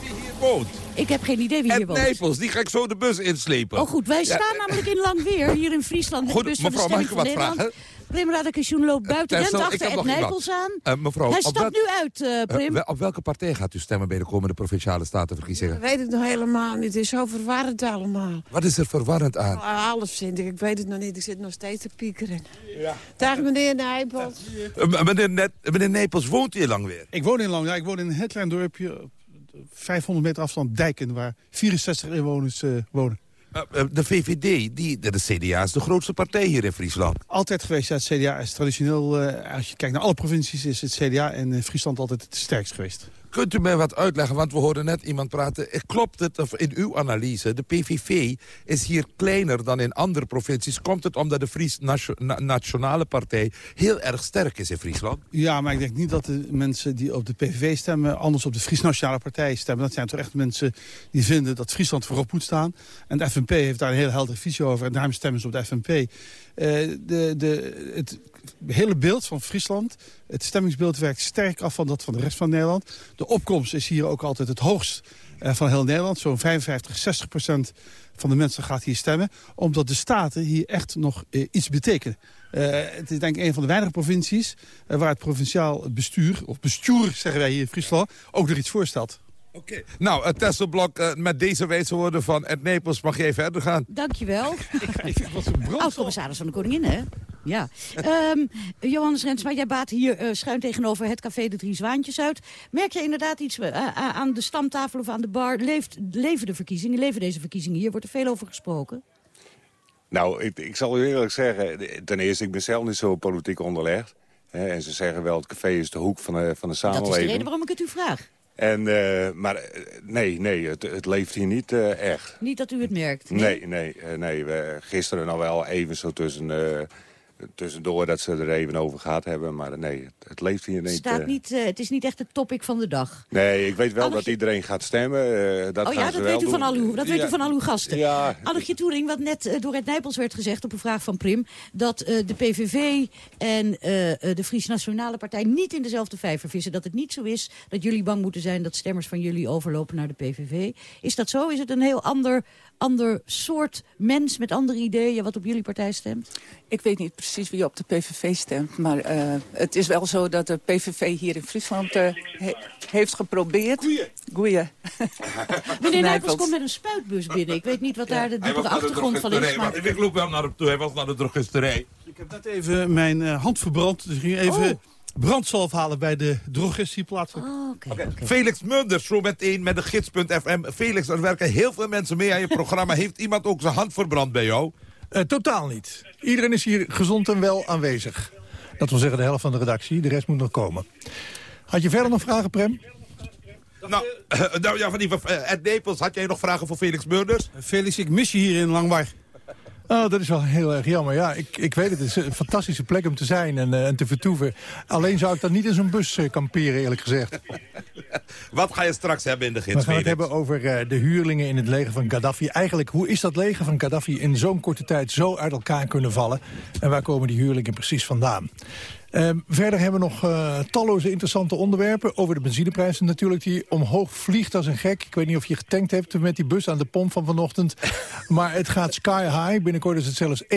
Ik heb geen idee wie Ed hier woont. Nijpels, die ga ik zo de bus inslepen. Oh goed, wij staan ja. namelijk in Langweer, hier in Friesland. Goed, de bus mevrouw, van de mag ik wat Nederland. vragen? Prim Radakation loopt buiten, Tessel, rent ik achter Ed Nijpels aan. Uh, mevrouw, Hij stapt nu uit, uh, Prim. uh, op welke partij gaat u stemmen bij de komende Provinciale Statenverkiezingen? Dat weet ik nog helemaal niet. Het is zo verwarrend allemaal. Wat is er verwarrend aan? Oh, alles vind ik. Ik weet het nog niet. Ik zit nog steeds te piekeren. Ja. Dag meneer Nijpels. meneer, Net, meneer Nijpels, woont u lang weer? Ik woon in Lang. Ja, ik woon in een heel klein dorpje 500 meter afstand Dijken, waar 64 inwoners uh, wonen. Uh, de VVD, die, de CDA is de grootste partij hier in Friesland. Altijd geweest, ja, het CDA is traditioneel, uh, als je kijkt naar alle provincies, is het CDA en Friesland altijd het sterkst geweest. Kunt u mij wat uitleggen, want we hoorden net iemand praten. Klopt het, of in uw analyse, de PVV is hier kleiner dan in andere provincies. Komt het omdat de Fries na Nationale Partij heel erg sterk is in Friesland? Ja, maar ik denk niet dat de mensen die op de PVV stemmen... anders op de Fries Nationale Partij stemmen. Dat zijn toch echt mensen die vinden dat Friesland voorop moet staan. En de FNP heeft daar een heel heldere visie over. En daarom stemmen ze op de FNP. Uh, de, de, het, hele beeld van Friesland. Het stemmingsbeeld werkt sterk af van dat van de rest van Nederland. De opkomst is hier ook altijd het hoogst uh, van heel Nederland. Zo'n 55, 60 procent van de mensen gaat hier stemmen. Omdat de staten hier echt nog uh, iets betekenen. Uh, het is denk ik een van de weinige provincies... waar het provinciaal bestuur, of bestuur zeggen wij hier in Friesland... ook er iets voorstelt. Oké. Okay. Nou, uh, Tesselblok, uh, met deze wijze woorden van Ed Nepels mag jij verder gaan. Dankjewel. een Oud-commissaris van de Koningin, hè? Ja. um, Johannes Rensma, jij baat hier uh, schuin tegenover het café De Drie Zwaantjes uit. Merk je inderdaad iets aan de stamtafel of aan de bar? Leeft, leven de verkiezingen, leven deze verkiezingen hier? Wordt er veel over gesproken? Nou, ik, ik zal u eerlijk zeggen, ten eerste, ik ben zelf niet zo politiek onderlegd. Hè, en ze zeggen wel, het café is de hoek van de, van de samenleving. Dat is de reden waarom ik het u vraag. En, uh, maar nee, nee het, het leeft hier niet uh, echt. Niet dat u het merkt? Nee, nee, nee. Nee we, gisteren nog wel even zo tussen tussendoor dat ze er even over gehad hebben. Maar nee, het, het leeft hier niet. Staat niet uh, het is niet echt het topic van de dag. Nee, ik weet wel dat iedereen gaat stemmen. Uh, dat oh ja, dat, weet u, van al uw, dat ja. weet u van al uw gasten. Ja. Toering, wat net uh, door het Nijpels werd gezegd op een vraag van Prim... dat de PVV en de Fries Nationale Partij niet in dezelfde vijver vissen. Dat het niet zo is dat jullie bang moeten zijn dat stemmers van jullie overlopen naar de PVV. Is dat zo? Is het een heel ander ander soort mens met andere ideeën wat op jullie partij stemt? Ik weet niet precies wie op de PVV stemt. Maar uh, het is wel zo dat de PVV hier in Friesland uh, he heeft geprobeerd... Goeie. Goeie. Meneer Nijpels komt met een spuitbus binnen. Ik weet niet wat daar de diepere achtergrond van is. Maar... Ik loop wel naar hem toe. Hij was naar de drogisterij. Ik heb net even mijn uh, hand verbrand. Dus ik ging even... Oh brandsalf halen bij de drogistieplaats. Oh, okay, okay. Felix Munders, zo meteen met de gids.fm. Felix, er werken heel veel mensen mee aan je programma. Heeft iemand ook zijn hand verbrand bij jou? Uh, totaal niet. Iedereen is hier gezond en wel aanwezig. Dat wil zeggen de helft van de redactie. De rest moet nog komen. Had je verder nog vragen, Prem? Nou, uh, nou ja, van die, uh, Ed Nepels, had jij nog vragen voor Felix Munders? Felix, ik mis je hier in Langwar. Oh, dat is wel heel erg jammer. Ja, ik, ik weet het. Het is een fantastische plek om te zijn en, uh, en te vertoeven. Alleen zou ik dan niet in zo'n bus uh, kamperen, eerlijk gezegd. Wat ga je straks hebben in de gids? We gaan het hebben over uh, de huurlingen in het leger van Gaddafi. Eigenlijk, hoe is dat leger van Gaddafi in zo'n korte tijd zo uit elkaar kunnen vallen? En waar komen die huurlingen precies vandaan? Uh, verder hebben we nog uh, talloze interessante onderwerpen. Over de benzineprijzen natuurlijk, die omhoog vliegt als een gek. Ik weet niet of je getankt hebt met die bus aan de pomp van vanochtend. maar het gaat sky high. Binnenkort is het zelfs 1,75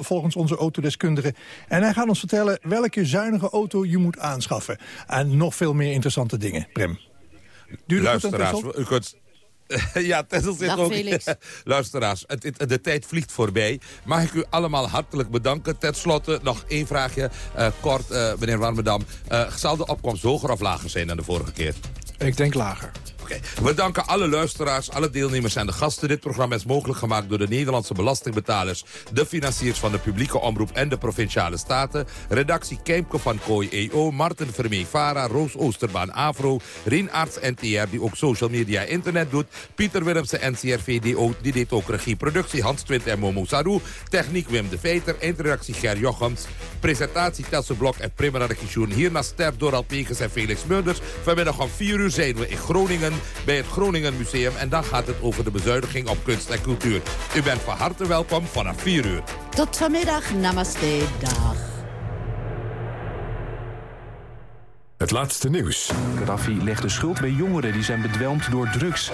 volgens onze autodeskundige. En hij gaat ons vertellen welke zuinige auto je moet aanschaffen. En nog veel meer interessante dingen. Prem. Luisteraars, u kunt ja, Tessel zit Dag, ook... Felix. Luisteraars, het, het, de tijd vliegt voorbij. Mag ik u allemaal hartelijk bedanken. Ten slotte nog één vraagje, uh, kort, uh, meneer Warmerdam. Uh, zal de opkomst hoger of lager zijn dan de vorige keer? Ik denk lager. We danken alle luisteraars, alle deelnemers en de gasten. Dit programma is mogelijk gemaakt door de Nederlandse belastingbetalers... de financiers van de publieke omroep en de Provinciale Staten. Redactie Keimke van Kooi EO, Martin Vermee Vara, Roos Oosterbaan Avro... Rien Arts NTR, die ook social media internet doet... Pieter Willemsen NCRV, die, ook, die deed ook regie. Productie Hans Twint en Momo Sarou. Techniek Wim de Veiter. Eindredactie Ger Jochems. Presentatie Telse Blok en Primera Rekisjoen. Hierna Ster Dorald Pegens en Felix Meurders. Vanmiddag om 4 uur zijn we in Groningen bij het Groningen Museum. En dan gaat het over de bezuiniging op kunst en cultuur. U bent van harte welkom vanaf 4 uur. Tot vanmiddag. Namaste. Dag. Het laatste nieuws. Gaddafi legt de schuld bij jongeren die zijn bedwelmd door drugs.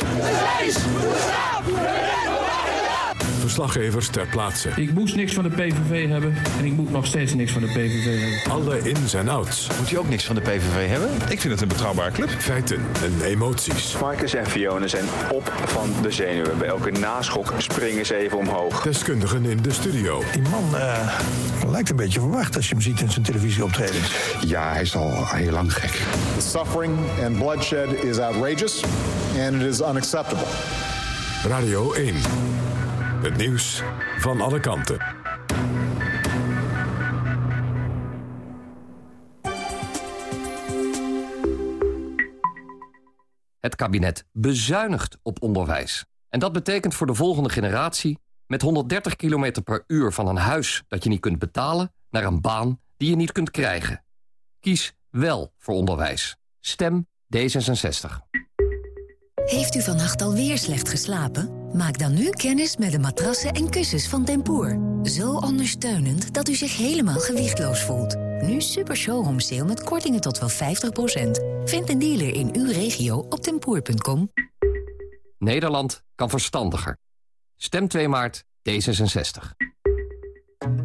Verslaggevers ter plaatse. Ik moest niks van de PVV hebben en ik moet nog steeds niks van de PVV hebben. Alle ins en outs. Moet u ook niks van de PVV hebben? Ik vind het een betrouwbare club. Feiten en emoties. Marcus en Fiona zijn op van de zenuwen. Bij elke naschok springen ze even omhoog. Deskundigen in de studio. Die man uh, lijkt een beetje verwacht als je hem ziet in zijn televisieoptredens. Ja, hij is al heel lang gek. The suffering and bloodshed is outrageous and it is unacceptable. Radio 1. Het nieuws van alle kanten. Het kabinet bezuinigt op onderwijs. En dat betekent voor de volgende generatie... met 130 km per uur van een huis dat je niet kunt betalen... naar een baan die je niet kunt krijgen. Kies wel voor onderwijs. Stem D66. Heeft u vannacht alweer slecht geslapen? Maak dan nu kennis met de matrassen en kussens van Tempoor. Zo ondersteunend dat u zich helemaal gewichtloos voelt. Nu super showroom sale met kortingen tot wel 50%. Vind een dealer in uw regio op tempoor.com. Nederland kan verstandiger. Stem 2 maart D66.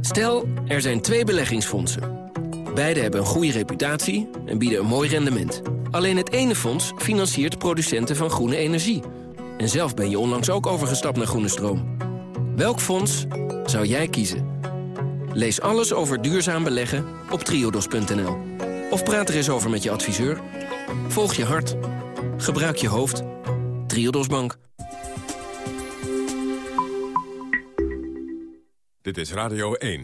Stel, er zijn twee beleggingsfondsen. Beide hebben een goede reputatie en bieden een mooi rendement. Alleen het ene fonds financiert producenten van groene energie. En zelf ben je onlangs ook overgestapt naar groene stroom. Welk fonds zou jij kiezen? Lees alles over duurzaam beleggen op triodos.nl. Of praat er eens over met je adviseur. Volg je hart. Gebruik je hoofd. Triodos Bank. Dit is Radio 1.